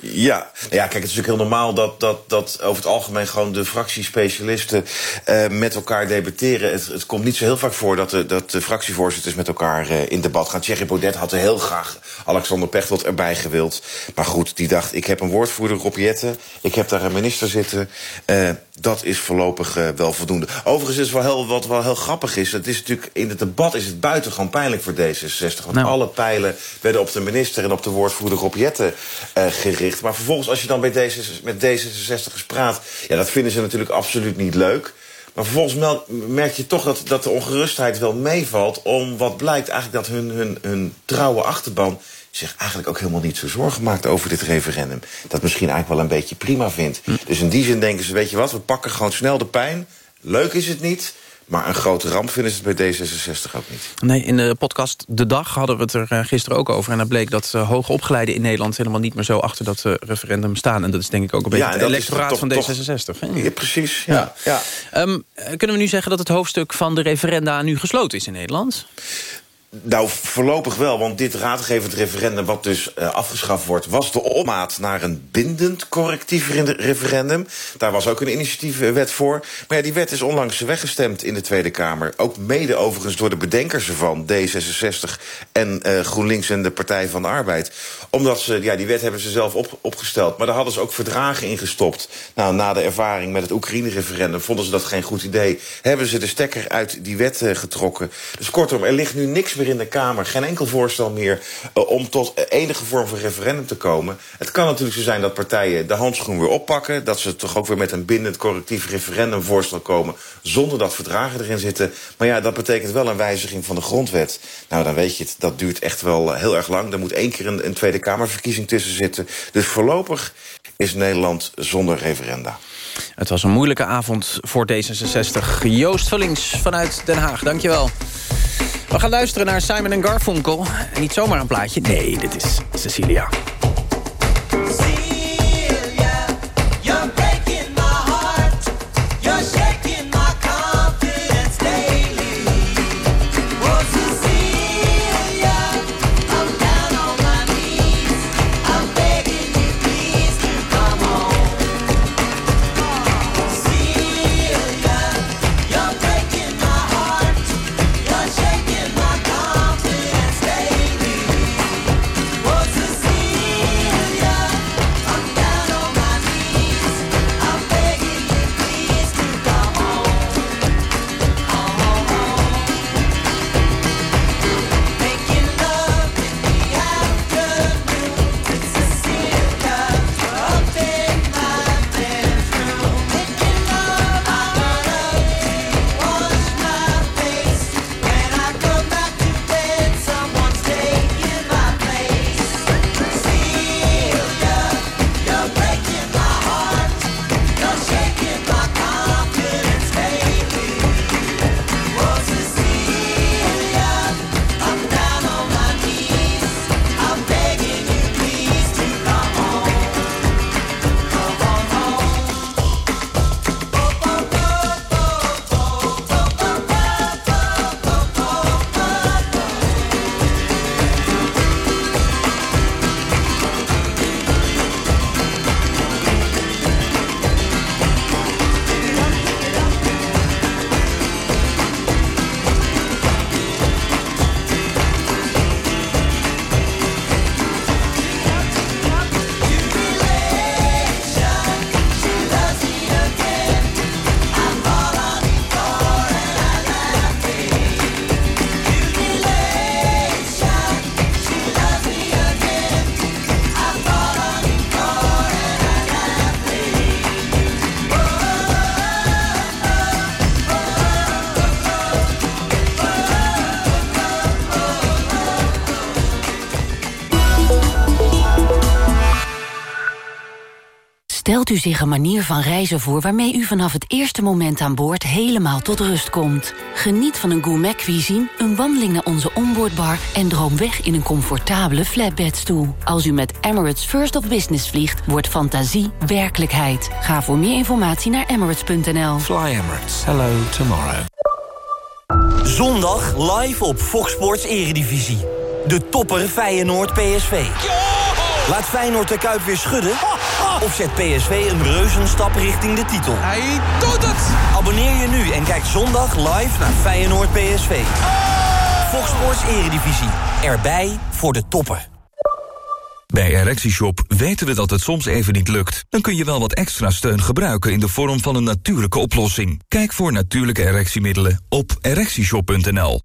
Speaker 24: Ja, ja, kijk, het is natuurlijk heel normaal dat, dat, dat over het algemeen gewoon de fractiespecialisten uh, met elkaar debatteren. Het, het, komt niet zo heel vaak voor dat de, dat de fractievoorzitters met elkaar uh, in debat gaan. Thierry Baudet had heel graag Alexander Pechtold erbij gewild. Maar goed, die dacht, ik heb een woordvoerder, Rob Jetten, ik heb daar een minister zitten. Uh, dat is voorlopig wel voldoende. Overigens is wel heel, wat wel heel grappig is, het is natuurlijk in het debat is het buitengewoon pijnlijk voor D66. Want nou. alle pijlen werden op de minister en op de woordvoerder Rob Jetten gericht. Maar vervolgens, als je dan bij D66, met D66 praat... ja, dat vinden ze natuurlijk absoluut niet leuk. Maar vervolgens merk je toch dat, dat de ongerustheid wel meevalt... om wat blijkt eigenlijk dat hun, hun, hun trouwe achterban zich eigenlijk ook helemaal niet zo zorgen maakt over dit referendum. Dat misschien eigenlijk wel een beetje prima vindt. Hm. Dus in die zin denken ze, weet je wat, we pakken gewoon snel de pijn. Leuk is het niet, maar een grote ramp vinden ze het bij D66 ook niet.
Speaker 3: Nee, in de podcast De Dag hadden we het er eh, gisteren ook over. En dan bleek dat uh, hoogopgeleiden in Nederland... helemaal niet meer zo achter dat uh, referendum staan. En dat is denk ik ook een beetje ja, het electoraat van D66.
Speaker 24: Toch, ja, precies, ja. ja.
Speaker 3: ja. Um, kunnen we nu zeggen dat het hoofdstuk van de referenda nu gesloten is in Nederland?
Speaker 24: Nou, voorlopig wel, want dit raadgevend referendum... wat dus uh, afgeschaft wordt, was de opmaat naar een bindend correctief referendum. Daar was ook een initiatiefwet voor. Maar ja, die wet is onlangs weggestemd in de Tweede Kamer. Ook mede overigens door de bedenkers ervan, D66 en uh, GroenLinks en de Partij van de Arbeid. Omdat ze, ja, die wet hebben ze zelf op, opgesteld. Maar daar hadden ze ook verdragen in gestopt. Nou, na de ervaring met het Oekraïne-referendum vonden ze dat geen goed idee. Hebben ze de stekker uit die wet uh, getrokken. Dus kortom, er ligt nu niks meer in de Kamer geen enkel voorstel meer... Uh, om tot enige vorm van referendum te komen. Het kan natuurlijk zo zijn dat partijen de handschoen weer oppakken... dat ze toch ook weer met een bindend correctief referendumvoorstel komen... zonder dat verdragen erin zitten. Maar ja, dat betekent wel een wijziging van de grondwet. Nou, dan weet je het, dat duurt echt wel heel erg lang. Er moet één keer een, een Tweede Kamerverkiezing tussen zitten. Dus voorlopig is Nederland zonder referenda.
Speaker 3: Het was een moeilijke avond voor D66. Joost Vullings vanuit Den Haag, dankjewel. We gaan luisteren naar Simon Garfunkel. Niet zomaar een plaatje, nee, dit is Cecilia.
Speaker 2: U zich een manier van reizen voor waarmee u vanaf het eerste moment aan boord helemaal tot rust komt. Geniet van een gourmet cuisine, een wandeling naar onze onboardbar en droom weg in een comfortabele flatbedstoel. Als u met Emirates First of Business vliegt, wordt fantasie werkelijkheid. Ga voor meer informatie naar emirates.nl.
Speaker 25: Fly Emirates. Hello tomorrow.
Speaker 26: Zondag live op Fox Sports Eredivisie. De topper Feyenoord PSV. Laat Feyenoord de Kuip weer schudden? Of zet PSV een reuzenstap richting de titel? Hij doet het! Abonneer je nu en kijk zondag live naar Feyenoord PSV. Fox Sports Eredivisie. Erbij voor de toppen.
Speaker 27: Bij ErectieShop weten we dat het soms even niet lukt. Dan kun je wel wat extra steun gebruiken in de vorm van een natuurlijke oplossing. Kijk voor natuurlijke erectiemiddelen op ErectieShop.nl.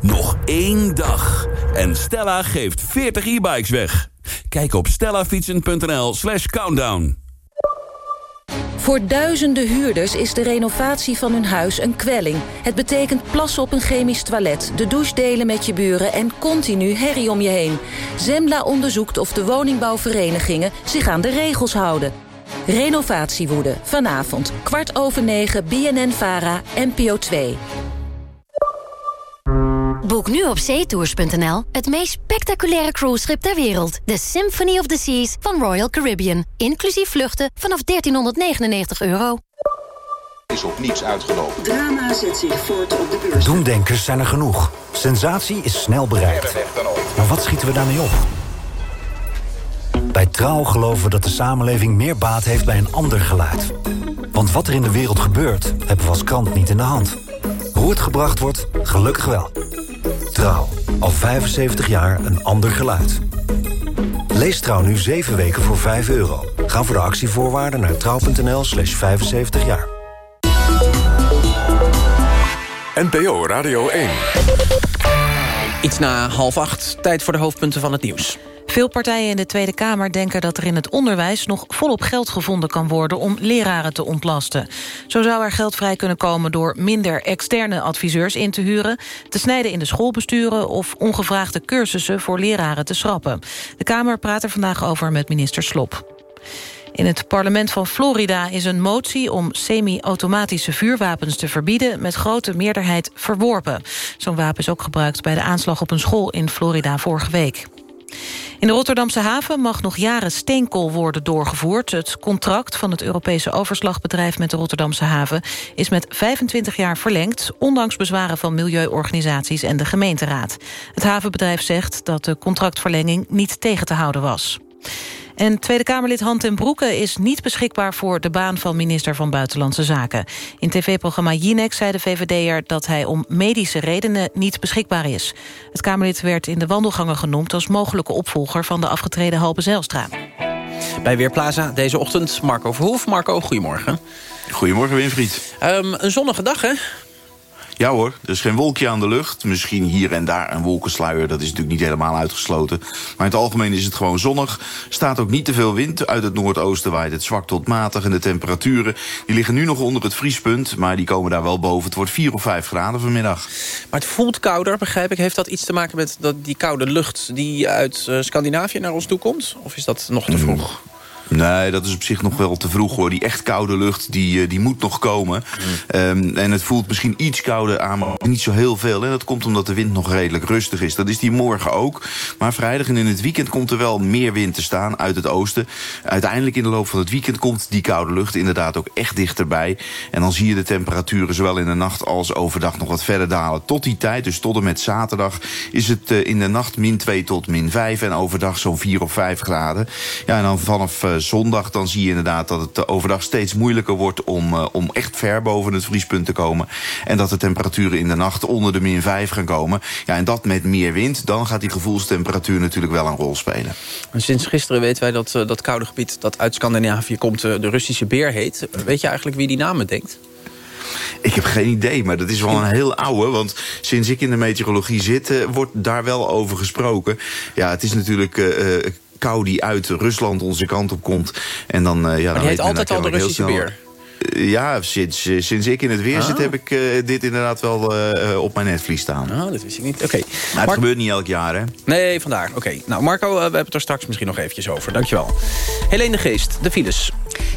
Speaker 28: Nog één dag en Stella geeft 40 e-bikes weg. Kijk op stellafietsen.nl slash countdown.
Speaker 29: Voor duizenden huurders is de renovatie van hun huis een kwelling. Het betekent plassen op een chemisch toilet, de douche delen met je buren... en continu herrie om je heen. Zembla onderzoekt of de woningbouwverenigingen zich aan de regels houden. Renovatiewoede, vanavond, kwart over negen, BNN-VARA, NPO 2.
Speaker 30: Boek nu op zeetours.nl het meest spectaculaire cruiseschip ter wereld. De Symphony of the Seas van Royal Caribbean. Inclusief vluchten vanaf 1399 euro.
Speaker 31: Is op niets uitgelopen.
Speaker 32: Drama zet zich voort op de beurs.
Speaker 33: Doemdenkers zijn er genoeg. Sensatie is snel bereikt. Maar wat schieten we daarmee op? Bij Trouw geloven we dat de samenleving meer baat heeft bij een ander geluid. Want wat er in de wereld gebeurt, hebben we als krant niet in de hand. Hoe het gebracht wordt, gelukkig wel. Trouw, al 75 jaar een ander geluid. Lees Trouw nu 7 weken voor 5 euro. Ga voor de actievoorwaarden naar trouw.nl slash 75 jaar.
Speaker 1: NPO Radio 1.
Speaker 3: Iets na half acht, tijd voor de hoofdpunten van het nieuws.
Speaker 4: Veel partijen in de Tweede Kamer denken dat er in het onderwijs... nog volop geld gevonden kan worden om leraren te ontlasten. Zo zou er geld vrij kunnen komen door minder externe adviseurs in te huren... te snijden in de schoolbesturen of ongevraagde cursussen voor leraren te schrappen. De Kamer praat er vandaag over met minister Slop. In het parlement van Florida is een motie om semi-automatische vuurwapens te verbieden met grote meerderheid verworpen. Zo'n wapen is ook gebruikt bij de aanslag op een school in Florida vorige week. In de Rotterdamse haven mag nog jaren steenkool worden doorgevoerd. Het contract van het Europese overslagbedrijf met de Rotterdamse haven... is met 25 jaar verlengd, ondanks bezwaren van milieuorganisaties en de gemeenteraad. Het havenbedrijf zegt dat de contractverlenging niet tegen te houden was. En Tweede Kamerlid Han ten Broeke is niet beschikbaar... voor de baan van minister van Buitenlandse Zaken. In tv-programma Jinek zei de VVD'er dat hij om medische redenen niet beschikbaar is. Het Kamerlid werd in de wandelgangen genoemd... als mogelijke opvolger van de afgetreden Halbe Zijlstra.
Speaker 3: Bij Weerplaza deze ochtend Marco Verhoef. Marco, goedemorgen.
Speaker 34: Goedemorgen, Winfried.
Speaker 3: Um, een zonnige dag, hè?
Speaker 34: Ja hoor, er is geen wolkje aan de lucht. Misschien hier en daar een wolkensluier, dat is natuurlijk niet helemaal uitgesloten. Maar in het algemeen is het gewoon zonnig. staat ook niet te veel wind. Uit het noordoosten waait het zwak tot matig. En de temperaturen die liggen nu nog onder het vriespunt. Maar die komen daar wel boven. Het wordt 4 of 5 graden vanmiddag.
Speaker 3: Maar het voelt kouder, begrijp ik. Heeft dat iets te maken met dat die koude lucht die uit uh, Scandinavië naar ons toe komt? Of is dat nog te vroeg?
Speaker 34: Nee, dat is op zich nog wel te vroeg hoor. Die echt koude lucht, die, eh, die moet nog komen. Mm. Um, en het voelt misschien iets kouder aan, maar niet zo heel veel. En dat komt omdat de wind nog redelijk rustig is. Dat is die morgen ook. Maar vrijdag en in het weekend komt er wel meer wind te staan uit het oosten. Uiteindelijk in de loop van het weekend komt die koude lucht inderdaad ook echt dichterbij. En dan zie je de temperaturen zowel in de nacht als overdag nog wat verder dalen. Tot die tijd, dus tot en met zaterdag, is het uh, in de nacht min 2 tot min 5. En overdag zo'n 4 of 5 graden. Ja, en dan vanaf uh, zondag dan zie je inderdaad dat het overdag steeds moeilijker wordt... om, uh, om echt ver boven het vriespunt te komen. En dat de temperaturen in de nacht onder de min 5 gaan komen. Ja, en dat met meer wind, dan gaat die gevoelstemperatuur natuurlijk wel een rol spelen.
Speaker 3: En sinds gisteren weten wij dat uh, dat koude gebied dat uit Scandinavië komt... De Russische beer heet. Weet je eigenlijk wie die naam bedenkt?
Speaker 34: Ik heb geen idee, maar dat is wel een heel oude. Want sinds ik in de meteorologie zit, uh, wordt daar wel over gesproken. Ja, het is natuurlijk... Uh, kou die uit Rusland onze kant op komt. En dan, uh, ja,
Speaker 3: maar die heet altijd al de Russische beer?
Speaker 34: Ja, sinds, sinds ik in het weer ah. zit heb ik uh, dit inderdaad wel uh, op mijn netvlies staan.
Speaker 3: Ah, dat wist ik niet. Oké. Okay.
Speaker 34: Maar het Mar gebeurt niet elk jaar, hè?
Speaker 3: Nee, vandaar. Oké. Okay. Nou, Marco, uh, we hebben het er straks misschien nog eventjes over. Dankjewel. Helene de Geest, de files.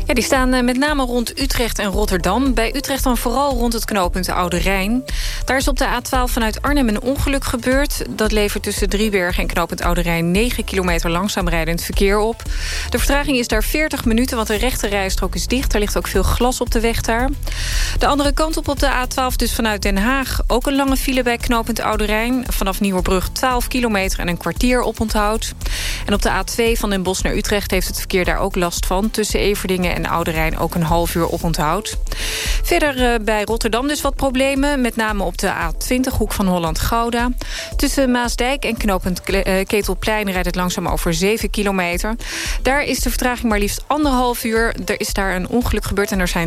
Speaker 5: Ja, die staan eh, met name rond Utrecht en Rotterdam. Bij Utrecht dan vooral rond het knooppunt Oude Rijn. Daar is op de A12 vanuit Arnhem een ongeluk gebeurd. Dat levert tussen Driebergen en knooppunt Oude Rijn... 9 kilometer langzaam rijdend verkeer op. De vertraging is daar 40 minuten, want de rechte rijstrook is dicht. Er ligt ook veel glas op de weg daar. De andere kant op op de A12, dus vanuit Den Haag... ook een lange file bij knooppunt Oude Rijn. Vanaf Nieuwerbrug 12 kilometer en een kwartier op onthoud. En op de A2 van Den Bosch naar Utrecht heeft het verkeer daar ook last van. Tussen Everdingen en Oude Rijn ook een half uur op onthoud. Verder uh, bij Rotterdam dus wat problemen. Met name op de A20, hoek van Holland-Gouda. Tussen Maasdijk en knooppunt Ketelplein rijdt het langzaam over 7 kilometer. Daar is de vertraging maar liefst anderhalf uur. Er is daar een ongeluk gebeurd en er zijn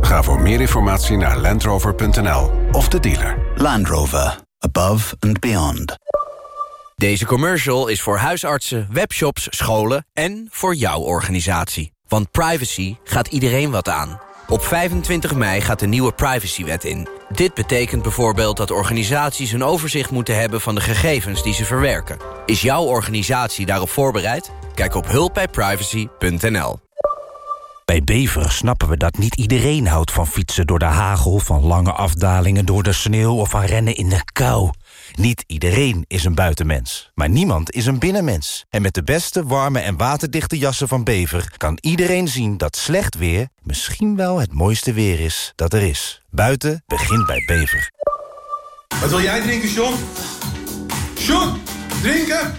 Speaker 1: Ga voor meer informatie naar landrover.nl of de dealer.
Speaker 35: Land Rover. Above and beyond.
Speaker 36: Deze commercial is voor huisartsen, webshops, scholen en voor jouw organisatie. Want privacy gaat iedereen wat aan. Op 25 mei gaat de nieuwe privacywet in. Dit betekent bijvoorbeeld dat organisaties een overzicht moeten hebben... van de gegevens die ze verwerken. Is jouw organisatie daarop voorbereid? Kijk op hulpbijprivacy.nl.
Speaker 33: Bij Bever snappen we dat niet iedereen houdt van fietsen door de hagel... van lange afdalingen door de sneeuw of van rennen in de kou. Niet iedereen is een buitenmens, maar niemand is een binnenmens. En met de beste, warme en waterdichte jassen van Bever... kan iedereen zien dat slecht weer misschien wel het mooiste weer is dat er is. Buiten begint bij Bever.
Speaker 18: Wat wil jij drinken, John? John, drinken?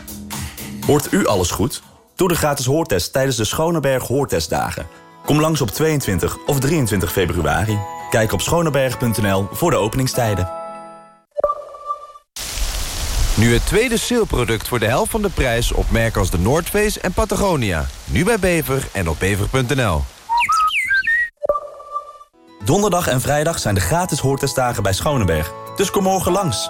Speaker 37: Hoort u alles goed? Doe de gratis hoortest tijdens de Schoneberg Hoortestdagen. Kom langs op 22 of 23 februari. Kijk op schoneberg.nl voor de openingstijden.
Speaker 38: Nu het tweede saleproduct voor de helft van de prijs op merken als de Noordface en Patagonia. Nu bij Bever en op bever.nl.
Speaker 37: Donderdag en vrijdag zijn de gratis hoortestdagen bij Schoneberg. Dus kom morgen langs.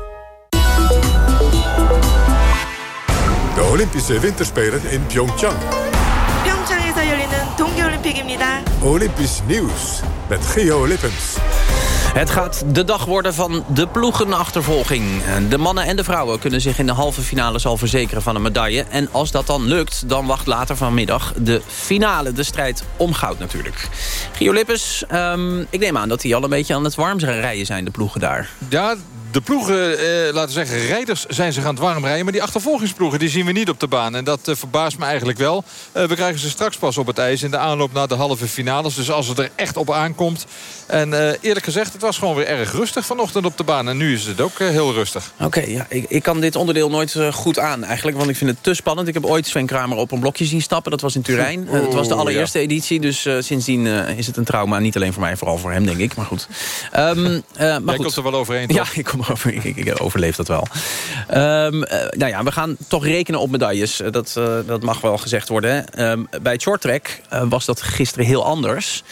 Speaker 1: De Olympische Winterspelen in Pyeongchang.
Speaker 39: 평창에서 열리는 동계올림픽입니다.
Speaker 1: Olympisch nieuws met Geo Lippens.
Speaker 3: Het gaat de dag worden van de ploegenachtervolging. De mannen en de vrouwen kunnen zich in de halve finales al verzekeren van een medaille. En als dat dan lukt, dan wacht later vanmiddag de finale. De strijd om goud natuurlijk. Gio Lippes, um, ik neem aan dat die al een beetje aan het warm rijden zijn, de ploegen daar.
Speaker 40: Ja, de ploegen, eh, laten we zeggen, rijders zijn zich aan het warm rijden. Maar die achtervolgingsploegen die zien we niet op de baan. En dat eh, verbaast me eigenlijk wel. Uh, we krijgen ze straks pas op het ijs in de aanloop naar de halve finales. Dus als het er echt op aankomt. En uh, eerlijk gezegd, het was gewoon weer erg rustig vanochtend op de baan. En nu is het ook heel rustig.
Speaker 3: Oké, okay, ja, ik, ik, kan dit onderdeel nooit goed aan eigenlijk. Want ik vind het te spannend. Ik heb ooit Sven Kramer op een blokje zien stappen. Dat was in Turijn. Oh, het was de allereerste ja. editie. Dus sindsdien is het een trauma. Niet alleen voor mij, vooral voor hem, denk ik. Maar goed. Um, maar
Speaker 40: Jij
Speaker 3: goed.
Speaker 40: komt er wel overheen, toch?
Speaker 3: Ja, ik kom Ik, overleef dat wel. Um, uh, nou ja, we gaan toch rekenen op medailles. Dat, uh, dat mag wel gezegd worden. Um, bij het shorttrack was dat gisteren heel anders.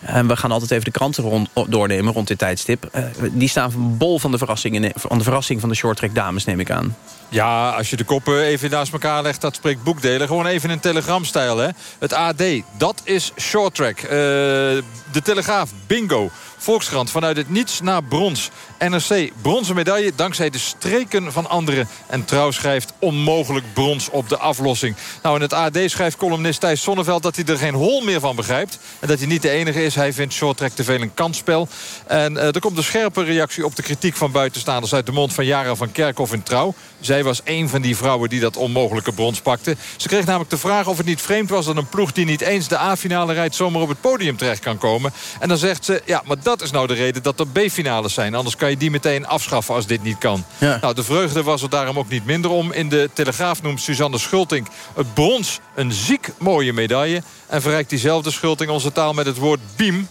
Speaker 3: En we gaan altijd even de kranten rond, doornemen rond dit tijdstip. Die staan bol van de, verrassing, van de verrassing van de shorttrack dames, neem ik aan.
Speaker 40: Ja, als je de koppen even naast elkaar legt, dat spreekt boekdelen. Gewoon even in telegramstijl, hè. Het AD, dat is shorttrack. De Telegraaf, bingo. Volkskrant vanuit het niets naar brons. NRC bronzen medaille dankzij de streken van anderen. En Trouw schrijft onmogelijk brons op de aflossing. Nou, in het AD schrijft columnist Thijs Sonneveld... dat hij er geen hol meer van begrijpt. En dat hij niet de enige is. Hij vindt shorttrack te veel een kansspel. En uh, er komt een scherpe reactie op de kritiek van buitenstaanders... uit de mond van Jara van Kerkhoff in Trouw. Zij Zij was een van die vrouwen die dat onmogelijke brons pakte. Ze kreeg namelijk de vraag of het niet vreemd was... dat een ploeg die niet eens de A-finale rijdt... zomaar op het podium terecht kan komen. En dan zegt ze, ja, maar dat is nou de reden dat er B-finales zijn. Anders kan je die meteen afschaffen als dit niet kan. Nou, de vreugde was er daarom ook niet minder om. In de Telegraaf noemt Suzanne Schulting het brons een ziek mooie medaille. En verrijkt diezelfde Schulting onze taal met het woord biem.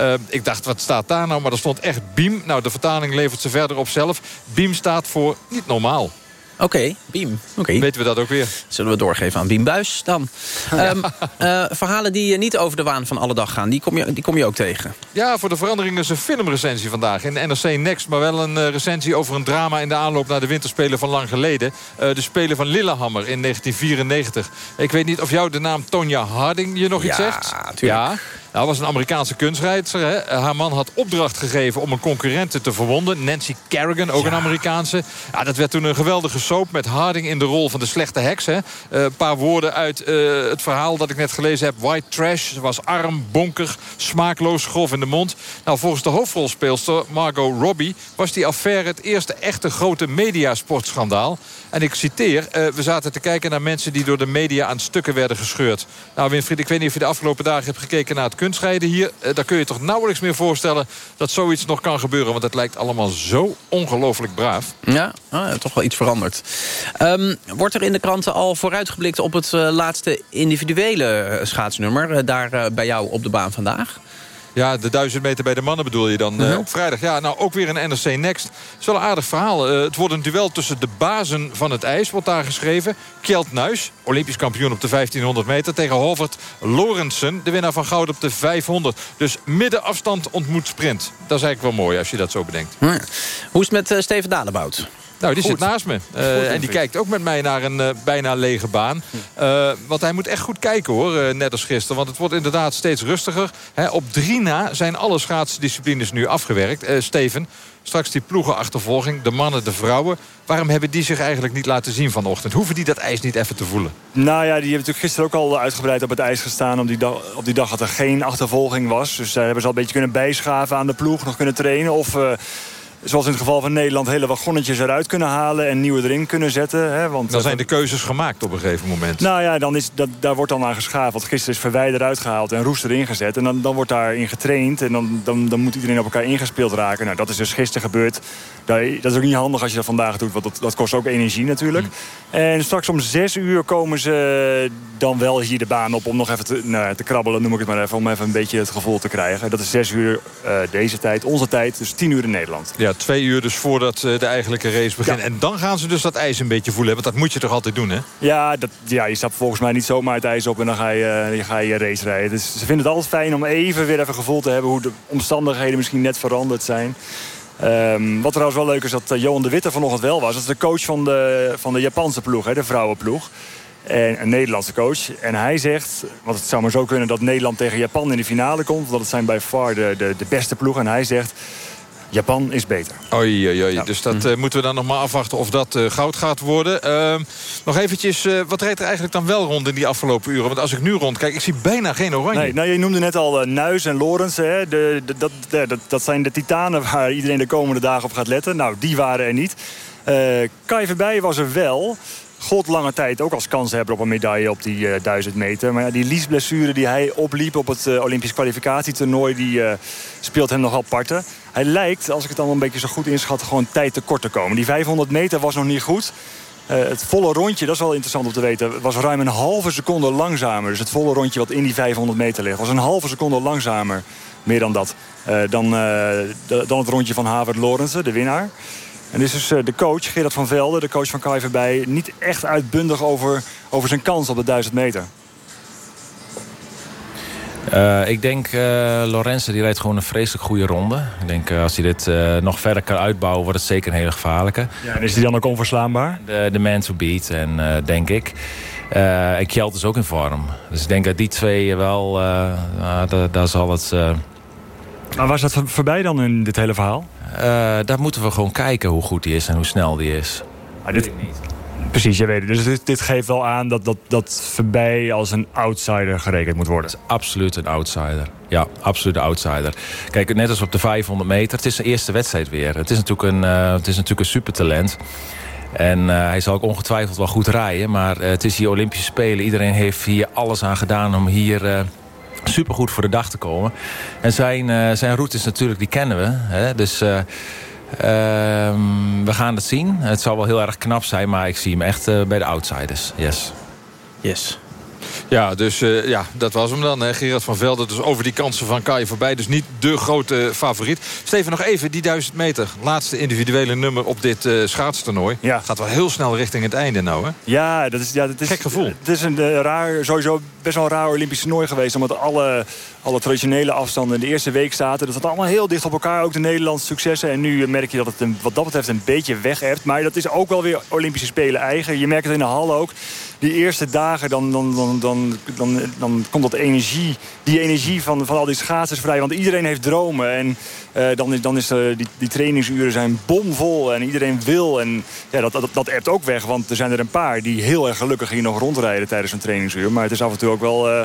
Speaker 40: Uh, ik dacht, wat staat daar nou? Maar er stond echt Beam. Nou, de vertaling levert ze verder op zelf. Beam staat voor niet normaal.
Speaker 3: Oké, okay. Okay.
Speaker 40: Weten we dat ook weer.
Speaker 3: Zullen we doorgeven aan Beam Buis dan. Ja. Um, uh, verhalen die niet over de waan van alle dag gaan, die kom, je, die kom je ook tegen.
Speaker 40: Ja, voor de verandering is een filmrecensie vandaag in NRC Next. Maar wel een uh, recensie over een drama in de aanloop naar de winterspelen van lang geleden. Uh, de Spelen van Lillehammer in 1994. Ik weet niet of jou de naam Tonya Harding je nog
Speaker 3: ja,
Speaker 40: iets zegt?
Speaker 3: Tuurlijk.
Speaker 40: Ja, nou, was een Amerikaanse kunstrijdster. Hè? Haar man had opdracht gegeven om een concurrente te verwonden. Nancy Kerrigan, ook ja. een Amerikaanse. Ja, dat werd toen een geweldige met Harding in de rol van de slechte heks. Een paar woorden uit uh, het verhaal dat ik net gelezen heb. White trash. Ze was arm, bonkig, smaakloos, grof in de mond. Nou, volgens de hoofdrolspeelster Margot Robbie... was die affaire het eerste echte grote mediasportschandaal. En ik citeer, uh, we zaten te kijken naar mensen... die door de media aan stukken werden gescheurd. Nou, Winfried, ik weet niet of je de afgelopen dagen hebt gekeken naar het kunstscheiden hier. Daar kun je toch nauwelijks meer voorstellen dat zoiets nog kan gebeuren. Want het lijkt allemaal zo ongelooflijk braaf.
Speaker 3: Ja, ah, toch wel iets veranderd. Um, wordt er in de kranten al vooruitgeblikt op het uh, laatste individuele schaatsnummer... daar bij jou op de baan vandaag?
Speaker 40: Ja, de duizend meter bij de mannen bedoel je dan uh, uh-huh. op vrijdag. Ja, nou ook weer een NRC Next. Het is wel een aardig verhaal. Uh, het wordt een duel tussen de bazen van het ijs, wordt daar geschreven. Kjeld Nuis, olympisch kampioen op de 1500 meter... tegen Hovert Lorensen, de winnaar van goud op de 500. Dus middenafstand ontmoet sprint. Dat is eigenlijk wel mooi als je dat zo bedenkt.
Speaker 3: Hoe is het met Steven Dalebout?
Speaker 40: Nou, die goed. zit naast me. Uh, en die kijkt ook met mij naar een uh, bijna lege baan. Uh, want hij moet echt goed kijken hoor, net als gisteren. Want het wordt inderdaad steeds rustiger. He, op drie na zijn alle schaatsdisciplines nu afgewerkt. Steven, straks die ploegenachtervolging, de mannen, de vrouwen. Waarom hebben die zich eigenlijk niet laten zien vanochtend? Hoeven die dat ijs niet even te voelen?
Speaker 41: Nou ja, die hebben natuurlijk gisteren ook al uitgebreid op het ijs gestaan... op die, dag, op die dag dat er geen achtervolging was. Dus daar hebben ze al een beetje kunnen bijschaven aan de ploeg, nog kunnen trainen. Of zoals in het geval van Nederland, hele wagonnetjes eruit kunnen halen... en nieuwe erin kunnen zetten. Hè, want
Speaker 40: dan zijn de keuzes gemaakt op een gegeven moment.
Speaker 41: Nou ja, dan is, dat, daar wordt dan aan geschaafd. Want gisteren is Verwijder uitgehaald en Roest erin gezet. En dan, dan wordt daarin getraind en dan, dan, dan moet iedereen op elkaar ingespeeld raken. Nou, dat is dus gisteren gebeurd. Dat, dat is ook niet handig als je dat vandaag doet, want dat, dat kost ook energie natuurlijk. Mm. En straks om zes uur komen ze dan wel hier de baan op... om nog even te, nou, te krabbelen, noem ik het maar even... om even een beetje het gevoel te krijgen. Dat is zes uur uh, deze tijd, onze tijd, dus tien uur in Nederland.
Speaker 40: Ja, twee uur dus voordat uh, de eigenlijke race begint. Ja. En dan gaan ze dus dat ijs een beetje voelen. Want dat moet je toch altijd doen, hè?
Speaker 41: Ja, dat, ja je stapt volgens mij niet zomaar het ijs op en dan ga je, uh, ga je race rijden. Dus ze vinden het altijd fijn om even weer even gevoel te hebben... hoe de omstandigheden misschien net veranderd zijn. Um, wat trouwens wel leuk is dat uh, Johan de Witte vanochtend wel was. Dat is de coach van de, van de Japanse ploeg, hè, de vrouwenploeg. En een Nederlandse coach. En hij zegt, want het zou maar zo kunnen dat Nederland tegen Japan in de finale komt. Want dat zijn bij far de, de, de beste ploeg. En hij zegt, Japan is beter.
Speaker 40: Oei, oei, oei. Ja. Dus dat uh, moeten we dan nog maar afwachten of dat uh, goud gaat worden. Uh, nog eventjes, uh, wat reed er eigenlijk dan wel rond in die afgelopen uren? Want als ik nu rondkijk, ik zie bijna geen oranje.
Speaker 41: Nee, nou, je noemde net al Nuis en Lorenz. Hè? De, de, dat, de, dat zijn de titanen waar iedereen de komende dagen op gaat letten. Nou, die waren er niet. Kai Verbij was er wel god lange tijd ook als kanshebber op een medaille op die uh, 1000 meter. Maar ja, die liesblessure die hij opliep op het uh, Olympisch kwalificatietoernooi... die uh, speelt hem nogal parten. Hij lijkt, als ik het dan een beetje zo goed inschat... gewoon tijd tekort te komen. Die 500 meter was nog niet goed. Het volle rondje, dat is wel interessant om te weten... was ruim een halve seconde langzamer. Dus het volle rondje wat in die 500 meter ligt... was een halve seconde langzamer, meer dan dat... Dan, dan het rondje van Havert Lorenzen, de winnaar. En dus is dus de coach, Gerard van Velde, de coach van KVB... niet echt uitbundig over, over zijn kans op de 1000 meter.
Speaker 42: Uh, ik denk uh, Lorenzo die rijdt gewoon een vreselijk goede ronde. Ik denk uh, als hij dit nog verder kan uitbouwen wordt het zeker een hele gevaarlijke.
Speaker 41: Ja, en is hij dan ook onverslaanbaar?
Speaker 42: De, de man to beat en denk ik. en Kjeld is ook in vorm. Dus ik denk dat die twee wel, daar zal het...
Speaker 41: Maar waar zat voorbij dan in dit hele verhaal?
Speaker 42: daar moeten we gewoon kijken hoe goed die is en hoe snel die is.
Speaker 41: Maar dit, Precies, je weet het. Dus dit, dit, geeft wel aan dat, dat, dat Verbij als een outsider gerekend moet worden.
Speaker 42: absoluut een outsider. Ja, absoluut een outsider. Kijk, net als op de 500 meter, het is zijn eerste wedstrijd weer. Het is natuurlijk een, uh, het is natuurlijk een supertalent. En hij zal ook ongetwijfeld wel goed rijden. Maar het is hier Olympische Spelen. Iedereen heeft hier alles aan gedaan om hier supergoed voor de dag te komen. En zijn, zijn routes natuurlijk, die kennen we. Hè? Dus... Ehm, we gaan het zien. Het zal wel heel erg knap zijn, maar ik zie hem echt bij de outsiders. Yes.
Speaker 3: Yes.
Speaker 40: Ja, dus uh, ja, dat was hem dan. Hè. Gerard van Velden dus over die kansen van Kai voorbij. Dus niet de grote favoriet. Steven, nog even die 1000 meter. Laatste individuele nummer op dit uh, schaatstoernooi. Ja. Gaat wel heel snel richting het einde nou, hè?
Speaker 41: Ja, dat is, ja, dat is
Speaker 40: gek gevoel.
Speaker 41: Het is een uh, raar, sowieso best wel een raar Olympisch toernooi geweest. Omdat alle, alle traditionele afstanden in de eerste week zaten. Dat zat allemaal heel dicht op elkaar. Ook de Nederlandse successen. En nu merk je dat het een, wat dat betreft een beetje weg hebt. Maar dat is ook wel weer Olympische Spelen eigen. Je merkt het in de hal ook die eerste dagen, dan, dan, dan, dan, dan, dan komt dat energie, die energie van, van al die schaatsers vrij. Want iedereen heeft dromen. En uh, dan is, dan is uh, die, die trainingsuren zijn bomvol en iedereen wil. En ja, dat, dat, dat ebt ook weg, want er zijn er een paar die heel erg gelukkig hier nog rondrijden tijdens een trainingsuur. Maar het is af en toe ook wel... Uh,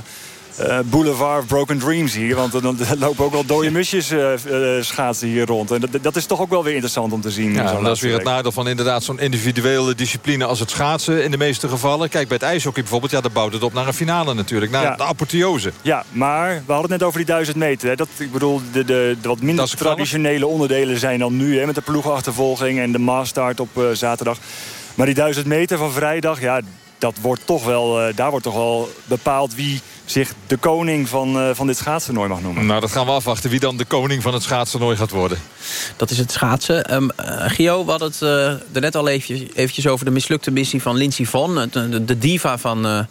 Speaker 41: uh, Boulevard of Broken Dreams hier. Want dan, lopen ook wel dode musjes uh, uh, schaatsen hier rond. En dat, dat, is toch ook wel weer interessant om te zien.
Speaker 40: Ja, dat is weer het nadeel van inderdaad zo'n individuele discipline als het schaatsen in de meeste gevallen. Kijk, bij het ijshockey bijvoorbeeld, ja, dat bouwt het op naar een finale natuurlijk. Naar de apotheose.
Speaker 41: Ja, maar we hadden het net over die duizend meter. Hè. Dat, ik bedoel, de, de, de wat minder traditionele onderdelen zijn dan nu. Hè, met de ploegachtervolging en de maastart op zaterdag. Maar die duizend meter van vrijdag, ja, dat wordt toch wel, daar wordt toch wel bepaald wie zich de koning van, uh, van dit schaatstoernooi mag noemen.
Speaker 40: Nou, dat gaan we afwachten. Wie dan de koning van het schaatstoernooi gaat worden.
Speaker 3: Dat is het schaatsen. Um, uh, Gio, we hadden het uh, er net al eventjes, eventjes, over de mislukte missie van Lindsey Vonn. De, de diva van,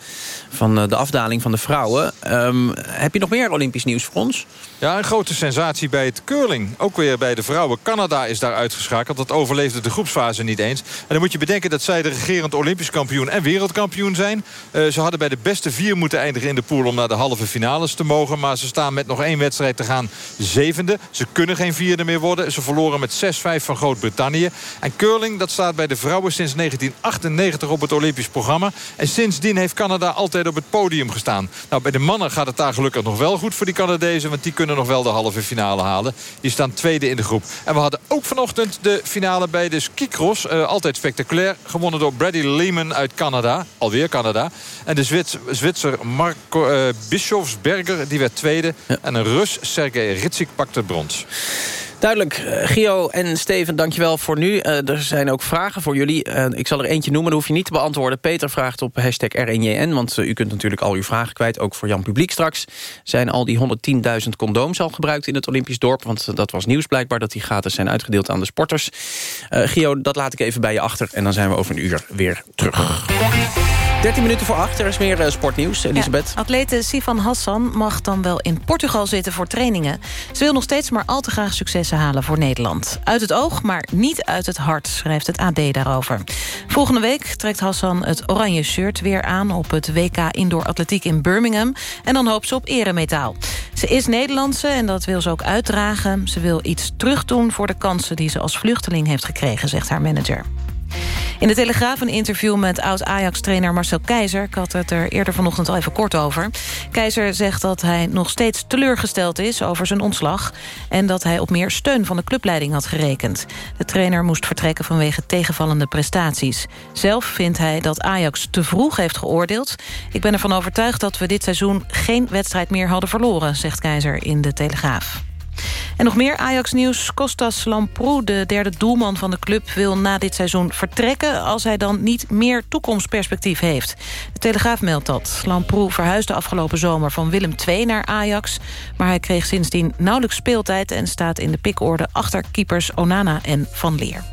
Speaker 3: van de afdaling van de vrouwen. Um, heb je nog meer Olympisch nieuws voor ons?
Speaker 40: Ja, een grote sensatie bij het curling. Ook weer bij de vrouwen. Canada is daar uitgeschakeld. Dat overleefde de groepsfase niet eens. En dan moet je bedenken dat zij de regerend Olympisch kampioen en wereldkampioen zijn. ze hadden bij de beste vier moeten eindigen in de pool om naar de halve finales te mogen. Maar ze staan met nog één wedstrijd te gaan zevende. Ze kunnen geen vierde meer worden. Ze verloren met 6-5 van Groot-Brittannië. En curling, dat staat bij de vrouwen sinds 1998 op het Olympisch programma. En sindsdien heeft Canada altijd op het podium gestaan. Nou, bij de mannen gaat het daar gelukkig nog wel goed voor die Canadezen. Want die kunnen nog wel de halve finale halen. Die staan tweede in de groep. En we hadden ook vanochtend de finale bij de skicross. Uh, altijd spectaculair. Gewonnen door Brady Lehman uit Canada. Alweer Canada. En de Zwits Zwitser Marco, uh, Bischofsberger, die werd tweede. En een Rus, Sergej Ritsik, pakte brons.
Speaker 3: Duidelijk. Eh, Gio en Steven, dankjewel voor nu. Uh, er zijn ook vragen voor jullie. Uh, ik zal er eentje noemen, dat hoef je niet te beantwoorden. Peter vraagt op hashtag R1JN, want u kunt natuurlijk al uw vragen kwijt. Ook voor Jan Publiek straks. Zijn al die 110.000 condooms al gebruikt in het Olympisch dorp? Want dat was nieuws blijkbaar, dat die gratis zijn uitgedeeld aan de sporters. Gio, dat laat ik even bij je achter. En dan zijn we over een uur weer terug. 13 minuten voor 8, er is meer uh, sportnieuws. Elisabeth.
Speaker 4: Ja, atlete Sifan Hassan mag dan wel in Portugal zitten voor trainingen. Ze wil nog steeds maar al te graag successen halen voor Nederland. Uit het oog, maar niet uit het hart, schrijft het AD daarover. Volgende week trekt Hassan het oranje shirt weer aan... op het WK Indoor Atletiek in Birmingham. En dan hoopt ze op eremetaal. Ze is Nederlandse en dat wil ze ook uitdragen. Ze wil iets terugdoen voor de kansen die ze als vluchteling heeft gekregen, zegt haar manager. In de Telegraaf een interview met oud-Ajax-trainer Marcel Keizer. Ik had het er eerder vanochtend al even kort over. Keizer zegt dat hij nog steeds teleurgesteld is over zijn ontslag... en dat hij op meer steun van de clubleiding had gerekend. De trainer moest vertrekken vanwege tegenvallende prestaties. Zelf vindt hij dat Ajax te vroeg heeft geoordeeld. Ik ben ervan overtuigd dat we dit seizoen geen wedstrijd meer hadden verloren... zegt Keizer in de Telegraaf. En nog meer Ajax-nieuws. Kostas Lamproe, de derde doelman van de club... wil na dit seizoen vertrekken als hij dan niet meer toekomstperspectief heeft. De Telegraaf meldt dat. Lamproe verhuisde afgelopen zomer van Willem II naar Ajax... maar hij kreeg sindsdien nauwelijks speeltijd... en staat in de pikorde achter keepers Onana en Van Leer.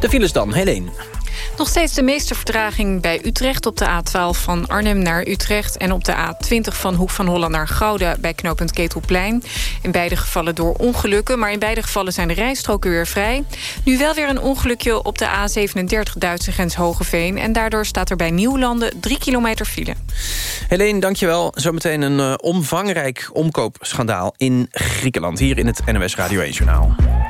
Speaker 3: De files dan, Helene.
Speaker 5: Nog steeds de meeste vertraging bij Utrecht op de A12 van Arnhem naar Utrecht... en op de A20 van Hoek van Holland naar Gouda bij knooppunt Ketelplein. In beide gevallen door ongelukken, maar in beide gevallen zijn de rijstroken weer vrij. Nu wel weer een ongelukje op de A37 Duitse grens Hogeveen... en daardoor staat er bij Nieuwlanden 3 kilometer file.
Speaker 3: Helene, dankjewel. Zometeen een uh, omvangrijk omkoopschandaal in Griekenland... hier in het NOS Radio 1-journaal.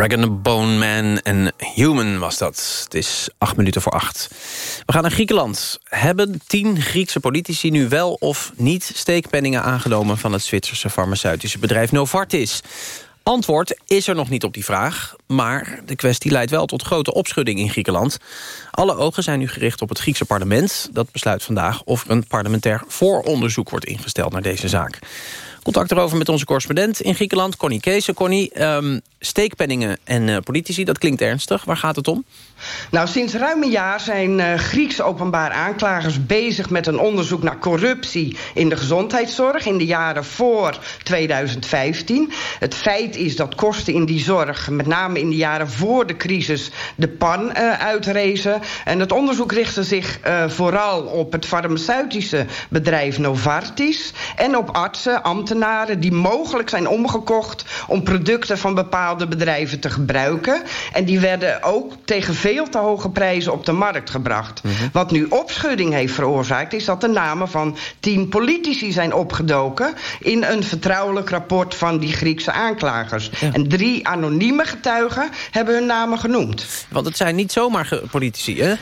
Speaker 3: Rag Bone Man en Human was dat. Het is acht minuten voor acht. We gaan naar Griekenland. Hebben tien Griekse politici nu wel of niet steekpenningen aangenomen... van het Zwitserse farmaceutische bedrijf Novartis? Antwoord is er nog niet op die vraag, maar de kwestie leidt wel tot grote opschudding in Griekenland. Alle ogen zijn nu gericht op het Griekse parlement. Dat besluit vandaag of er een parlementair vooronderzoek wordt ingesteld naar deze zaak. Contact erover met onze correspondent in Griekenland, Connie Kees. Connie, ehm, steekpenningen en uh, politici, dat klinkt ernstig. Waar gaat het om?
Speaker 43: Nou, sinds ruim een jaar zijn uh, Griekse openbaar aanklagers bezig met een onderzoek naar corruptie in de gezondheidszorg in de jaren voor 2015. Het feit is dat kosten in die zorg, met name in de jaren voor de crisis, de pan uh, uitrezen. En het onderzoek richtte zich vooral op het farmaceutische bedrijf Novartis en op artsen, ambtenaren die mogelijk zijn omgekocht om producten van bepaalde bedrijven te gebruiken. En die werden ook tegen veel te hoge prijzen op de markt gebracht. Mm -hmm. Wat nu opschudding heeft veroorzaakt... is dat de namen van tien politici zijn opgedoken... in een vertrouwelijk rapport van die Griekse aanklagers. Ja. En drie anonieme getuigen hebben hun namen genoemd.
Speaker 3: Want het zijn niet zomaar politici, hè?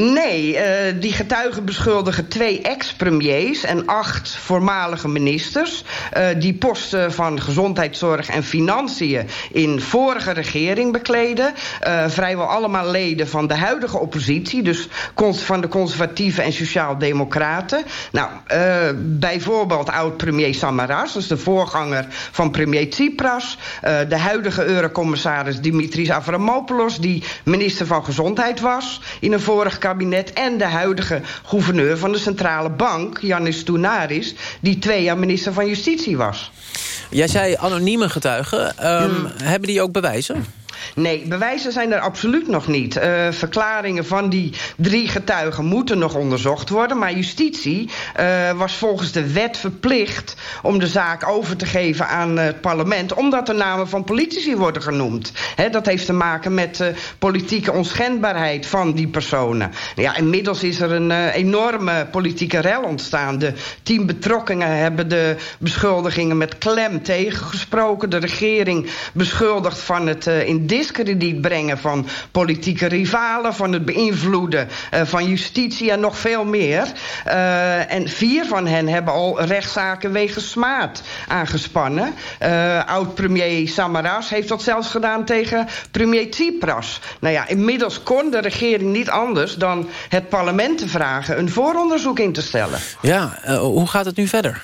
Speaker 43: Nee, uh, die getuigen beschuldigen twee ex-premiers en acht voormalige ministers... Uh, die posten van gezondheidszorg en financiën in vorige regering bekleden. Uh, vrijwel allemaal leden van de huidige oppositie, dus van de conservatieven en sociaal-democraten. Nou, bijvoorbeeld oud-premier Samaras, dus de voorganger van premier Tsipras... de huidige eurocommissaris Dimitris Avramopoulos, die minister van Gezondheid was in een vorig kabinet en de huidige gouverneur van de centrale bank, Yannis Tounaris, die twee jaar minister van Justitie was.
Speaker 3: Jij zei anonieme getuigen. Um, hmm. Hebben die ook bewijzen?
Speaker 43: Nee, bewijzen zijn er absoluut nog niet. Uh, verklaringen van die drie getuigen moeten nog onderzocht worden. Maar justitie uh, was volgens de wet verplicht om de zaak over te geven aan het parlement. Omdat er namen van politici worden genoemd. Dat heeft te maken met de politieke onschendbaarheid van die personen. Ja, inmiddels is er een enorme politieke rel ontstaan. De tien betrokkenen hebben de beschuldigingen met klem tegengesproken. De regering beschuldigd van het in discrediet brengen van politieke rivalen... van het beïnvloeden uh, van justitie en nog veel meer. Uh, en vier van hen hebben al rechtszaken wegens smaad aangespannen. Oud-premier Samaras heeft dat zelfs gedaan tegen premier Tsipras. Nou ja, inmiddels kon de regering niet anders dan het parlement te vragen... een vooronderzoek in te stellen.
Speaker 3: Ja, hoe gaat het nu verder?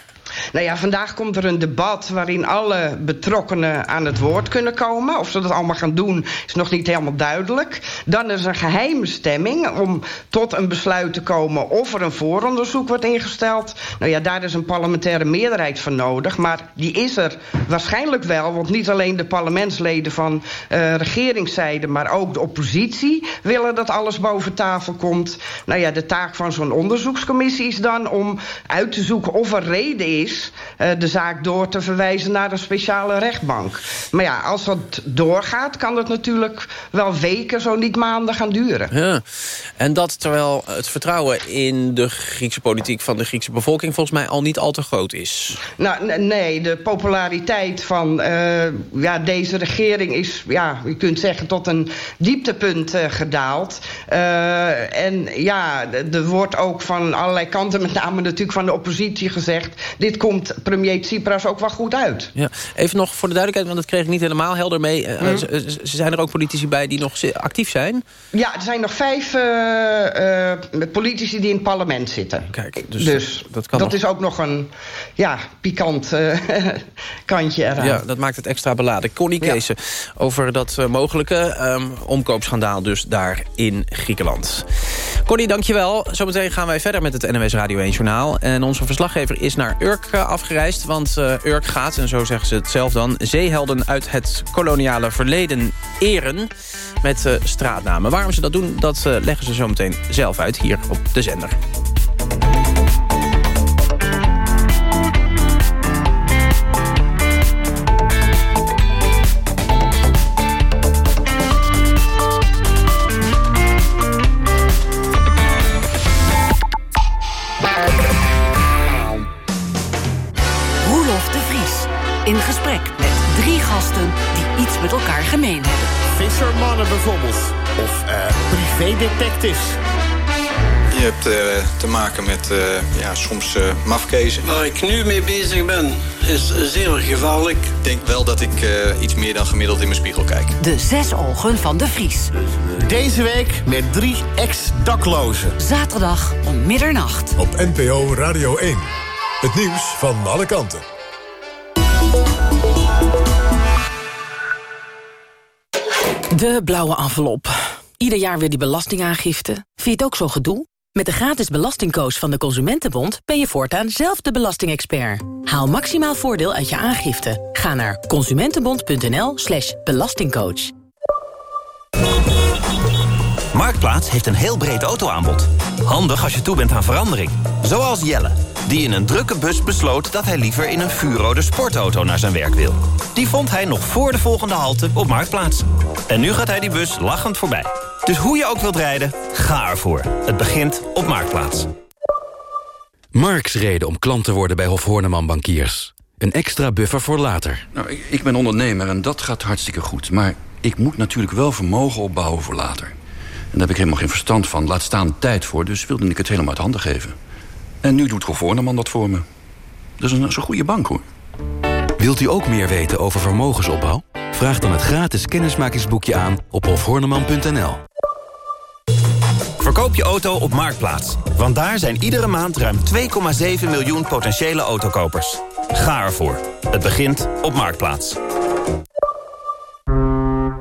Speaker 43: Nou ja, vandaag komt er een debat waarin alle betrokkenen aan het woord kunnen komen. Of ze dat allemaal gaan doen, is nog niet helemaal duidelijk. Dan is een geheime stemming om tot een besluit te komen of er een vooronderzoek wordt ingesteld. Nou ja, daar is een parlementaire meerderheid voor nodig. Maar die is er waarschijnlijk wel, want niet alleen de parlementsleden van uh, regeringszijde, maar ook de oppositie willen dat alles boven tafel komt. Nou ja, de taak van zo'n onderzoekscommissie is dan om uit te zoeken of er reden is is uh, de zaak door te verwijzen naar een speciale rechtbank. Maar ja, als dat doorgaat, kan dat natuurlijk wel weken, zo niet maanden gaan duren.
Speaker 3: Ja. En dat terwijl het vertrouwen in de Griekse politiek van de Griekse bevolking volgens mij al niet al te groot is.
Speaker 43: Nou, nee, de populariteit van uh, ja, deze regering is, ja, je kunt zeggen, tot een dieptepunt uh, gedaald. en ja, er wordt ook van allerlei kanten, met name natuurlijk van de oppositie gezegd... dit komt premier Tsipras ook wel goed uit.
Speaker 3: Ja. Even nog voor de duidelijkheid, want dat kreeg ik niet helemaal helder mee. Mm. Zijn er ook politici bij die nog actief zijn?
Speaker 43: Ja, er zijn nog vijf uh, uh, politici die in het parlement zitten.
Speaker 3: Kijk, dus,
Speaker 43: dus dat, kan dat is ook nog een ja, pikant kantje eraan.
Speaker 3: Ja, dat maakt het extra beladen. Connie Kees over dat mogelijke um, omkoopschandaal dus daar in Griekenland. Connie, dankjewel. Zometeen gaan wij verder met het NWS Radio 1 Journaal. En onze verslaggever is naar Urk eh, afgereisd. Want uh, Urk gaat, en zo zeggen ze het zelf dan... zeehelden uit het koloniale verleden eren met uh, straatnamen. Waarom ze dat doen, dat leggen ze zo meteen zelf uit hier op de zender.
Speaker 44: In gesprek met drie gasten die iets met elkaar gemeen hebben.
Speaker 45: Vissermannen bijvoorbeeld. Of uh, privédetectives.
Speaker 46: Je hebt uh, te maken met uh, ja, soms uh, mafkezen.
Speaker 47: Waar ik nu mee bezig ben, is zeer gevaarlijk.
Speaker 46: Ik denk wel dat ik iets meer dan gemiddeld in mijn spiegel kijk.
Speaker 44: De zes ogen van de Vries.
Speaker 45: Deze week met drie ex-daklozen.
Speaker 44: Zaterdag om middernacht.
Speaker 48: Op NPO Radio 1. Het nieuws van alle kanten.
Speaker 44: De blauwe envelop. Ieder jaar weer die belastingaangifte. Vind je het ook zo gedoe? Met de gratis belastingcoach van de Consumentenbond... ben je voortaan zelf de belastingexpert. Haal maximaal voordeel uit je aangifte. Ga naar consumentenbond.nl slash belastingcoach.
Speaker 49: Marktplaats heeft een heel breed autoaanbod. Handig als je toe bent aan verandering. Zoals Jelle, die in een drukke bus besloot... dat hij liever in een vuurrode sportauto naar zijn werk wil. Die vond hij nog voor de volgende halte op Marktplaats. En nu gaat hij die bus lachend voorbij. Dus hoe je ook wilt rijden, ga ervoor. Het begint op Marktplaats.
Speaker 50: Marks reden om klant te worden bij Hof Horneman Bankiers. Een extra buffer voor later.
Speaker 51: Nou, ik, ik ben ondernemer en dat gaat hartstikke goed. Maar ik moet natuurlijk wel vermogen opbouwen voor later. En daar heb ik helemaal geen verstand van. Laat staan tijd voor, dus wilde ik het helemaal uit handen geven. En nu doet Horneman dat voor me. Dat is een, een goede bank, hoor.
Speaker 50: Wilt u ook meer weten over vermogensopbouw? Vraag dan het gratis kennismakingsboekje aan op hofhorneman.nl.
Speaker 49: Verkoop je auto op Marktplaats. Want daar zijn iedere maand ruim 2,7 miljoen potentiële autokopers. Ga ervoor. Het begint op Marktplaats.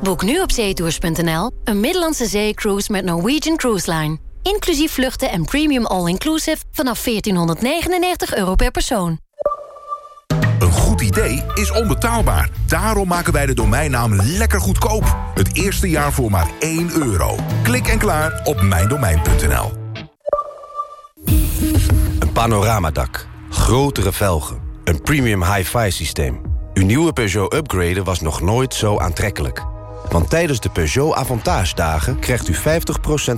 Speaker 30: Boek nu op zeetours.nl een Middellandse zeecruise met Norwegian Cruise Line. Inclusief vluchten en premium all-inclusive vanaf 1499 euro per persoon.
Speaker 52: Een goed idee is onbetaalbaar. Daarom maken wij de domeinnaam lekker goedkoop. Het eerste jaar voor maar 1 euro. Klik en klaar op mijndomein.nl.
Speaker 33: Een panoramadak. Grotere velgen. Een premium hi-fi systeem. Uw nieuwe Peugeot upgraden was nog nooit zo aantrekkelijk. Want tijdens de Peugeot Avantage dagen krijgt u 50%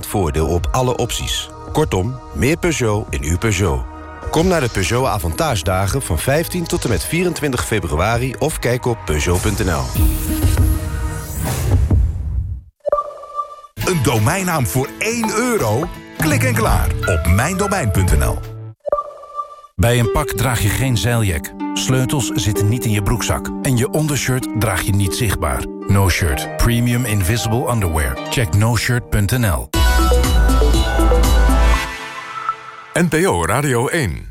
Speaker 33: voordeel op alle opties. Kortom, meer Peugeot in uw Peugeot. Kom naar de Peugeot Avantage dagen van 15 tot en met 24 februari... of kijk op Peugeot.nl.
Speaker 52: Een domeinnaam voor 1 euro? Klik en klaar op mijndomein.nl.
Speaker 53: Bij een pak draag je geen zeiljak. Sleutels zitten niet in je broekzak. En je ondershirt draag je niet zichtbaar. No Shirt. Premium Invisible Underwear. Check noshirt.nl
Speaker 48: NPO Radio 1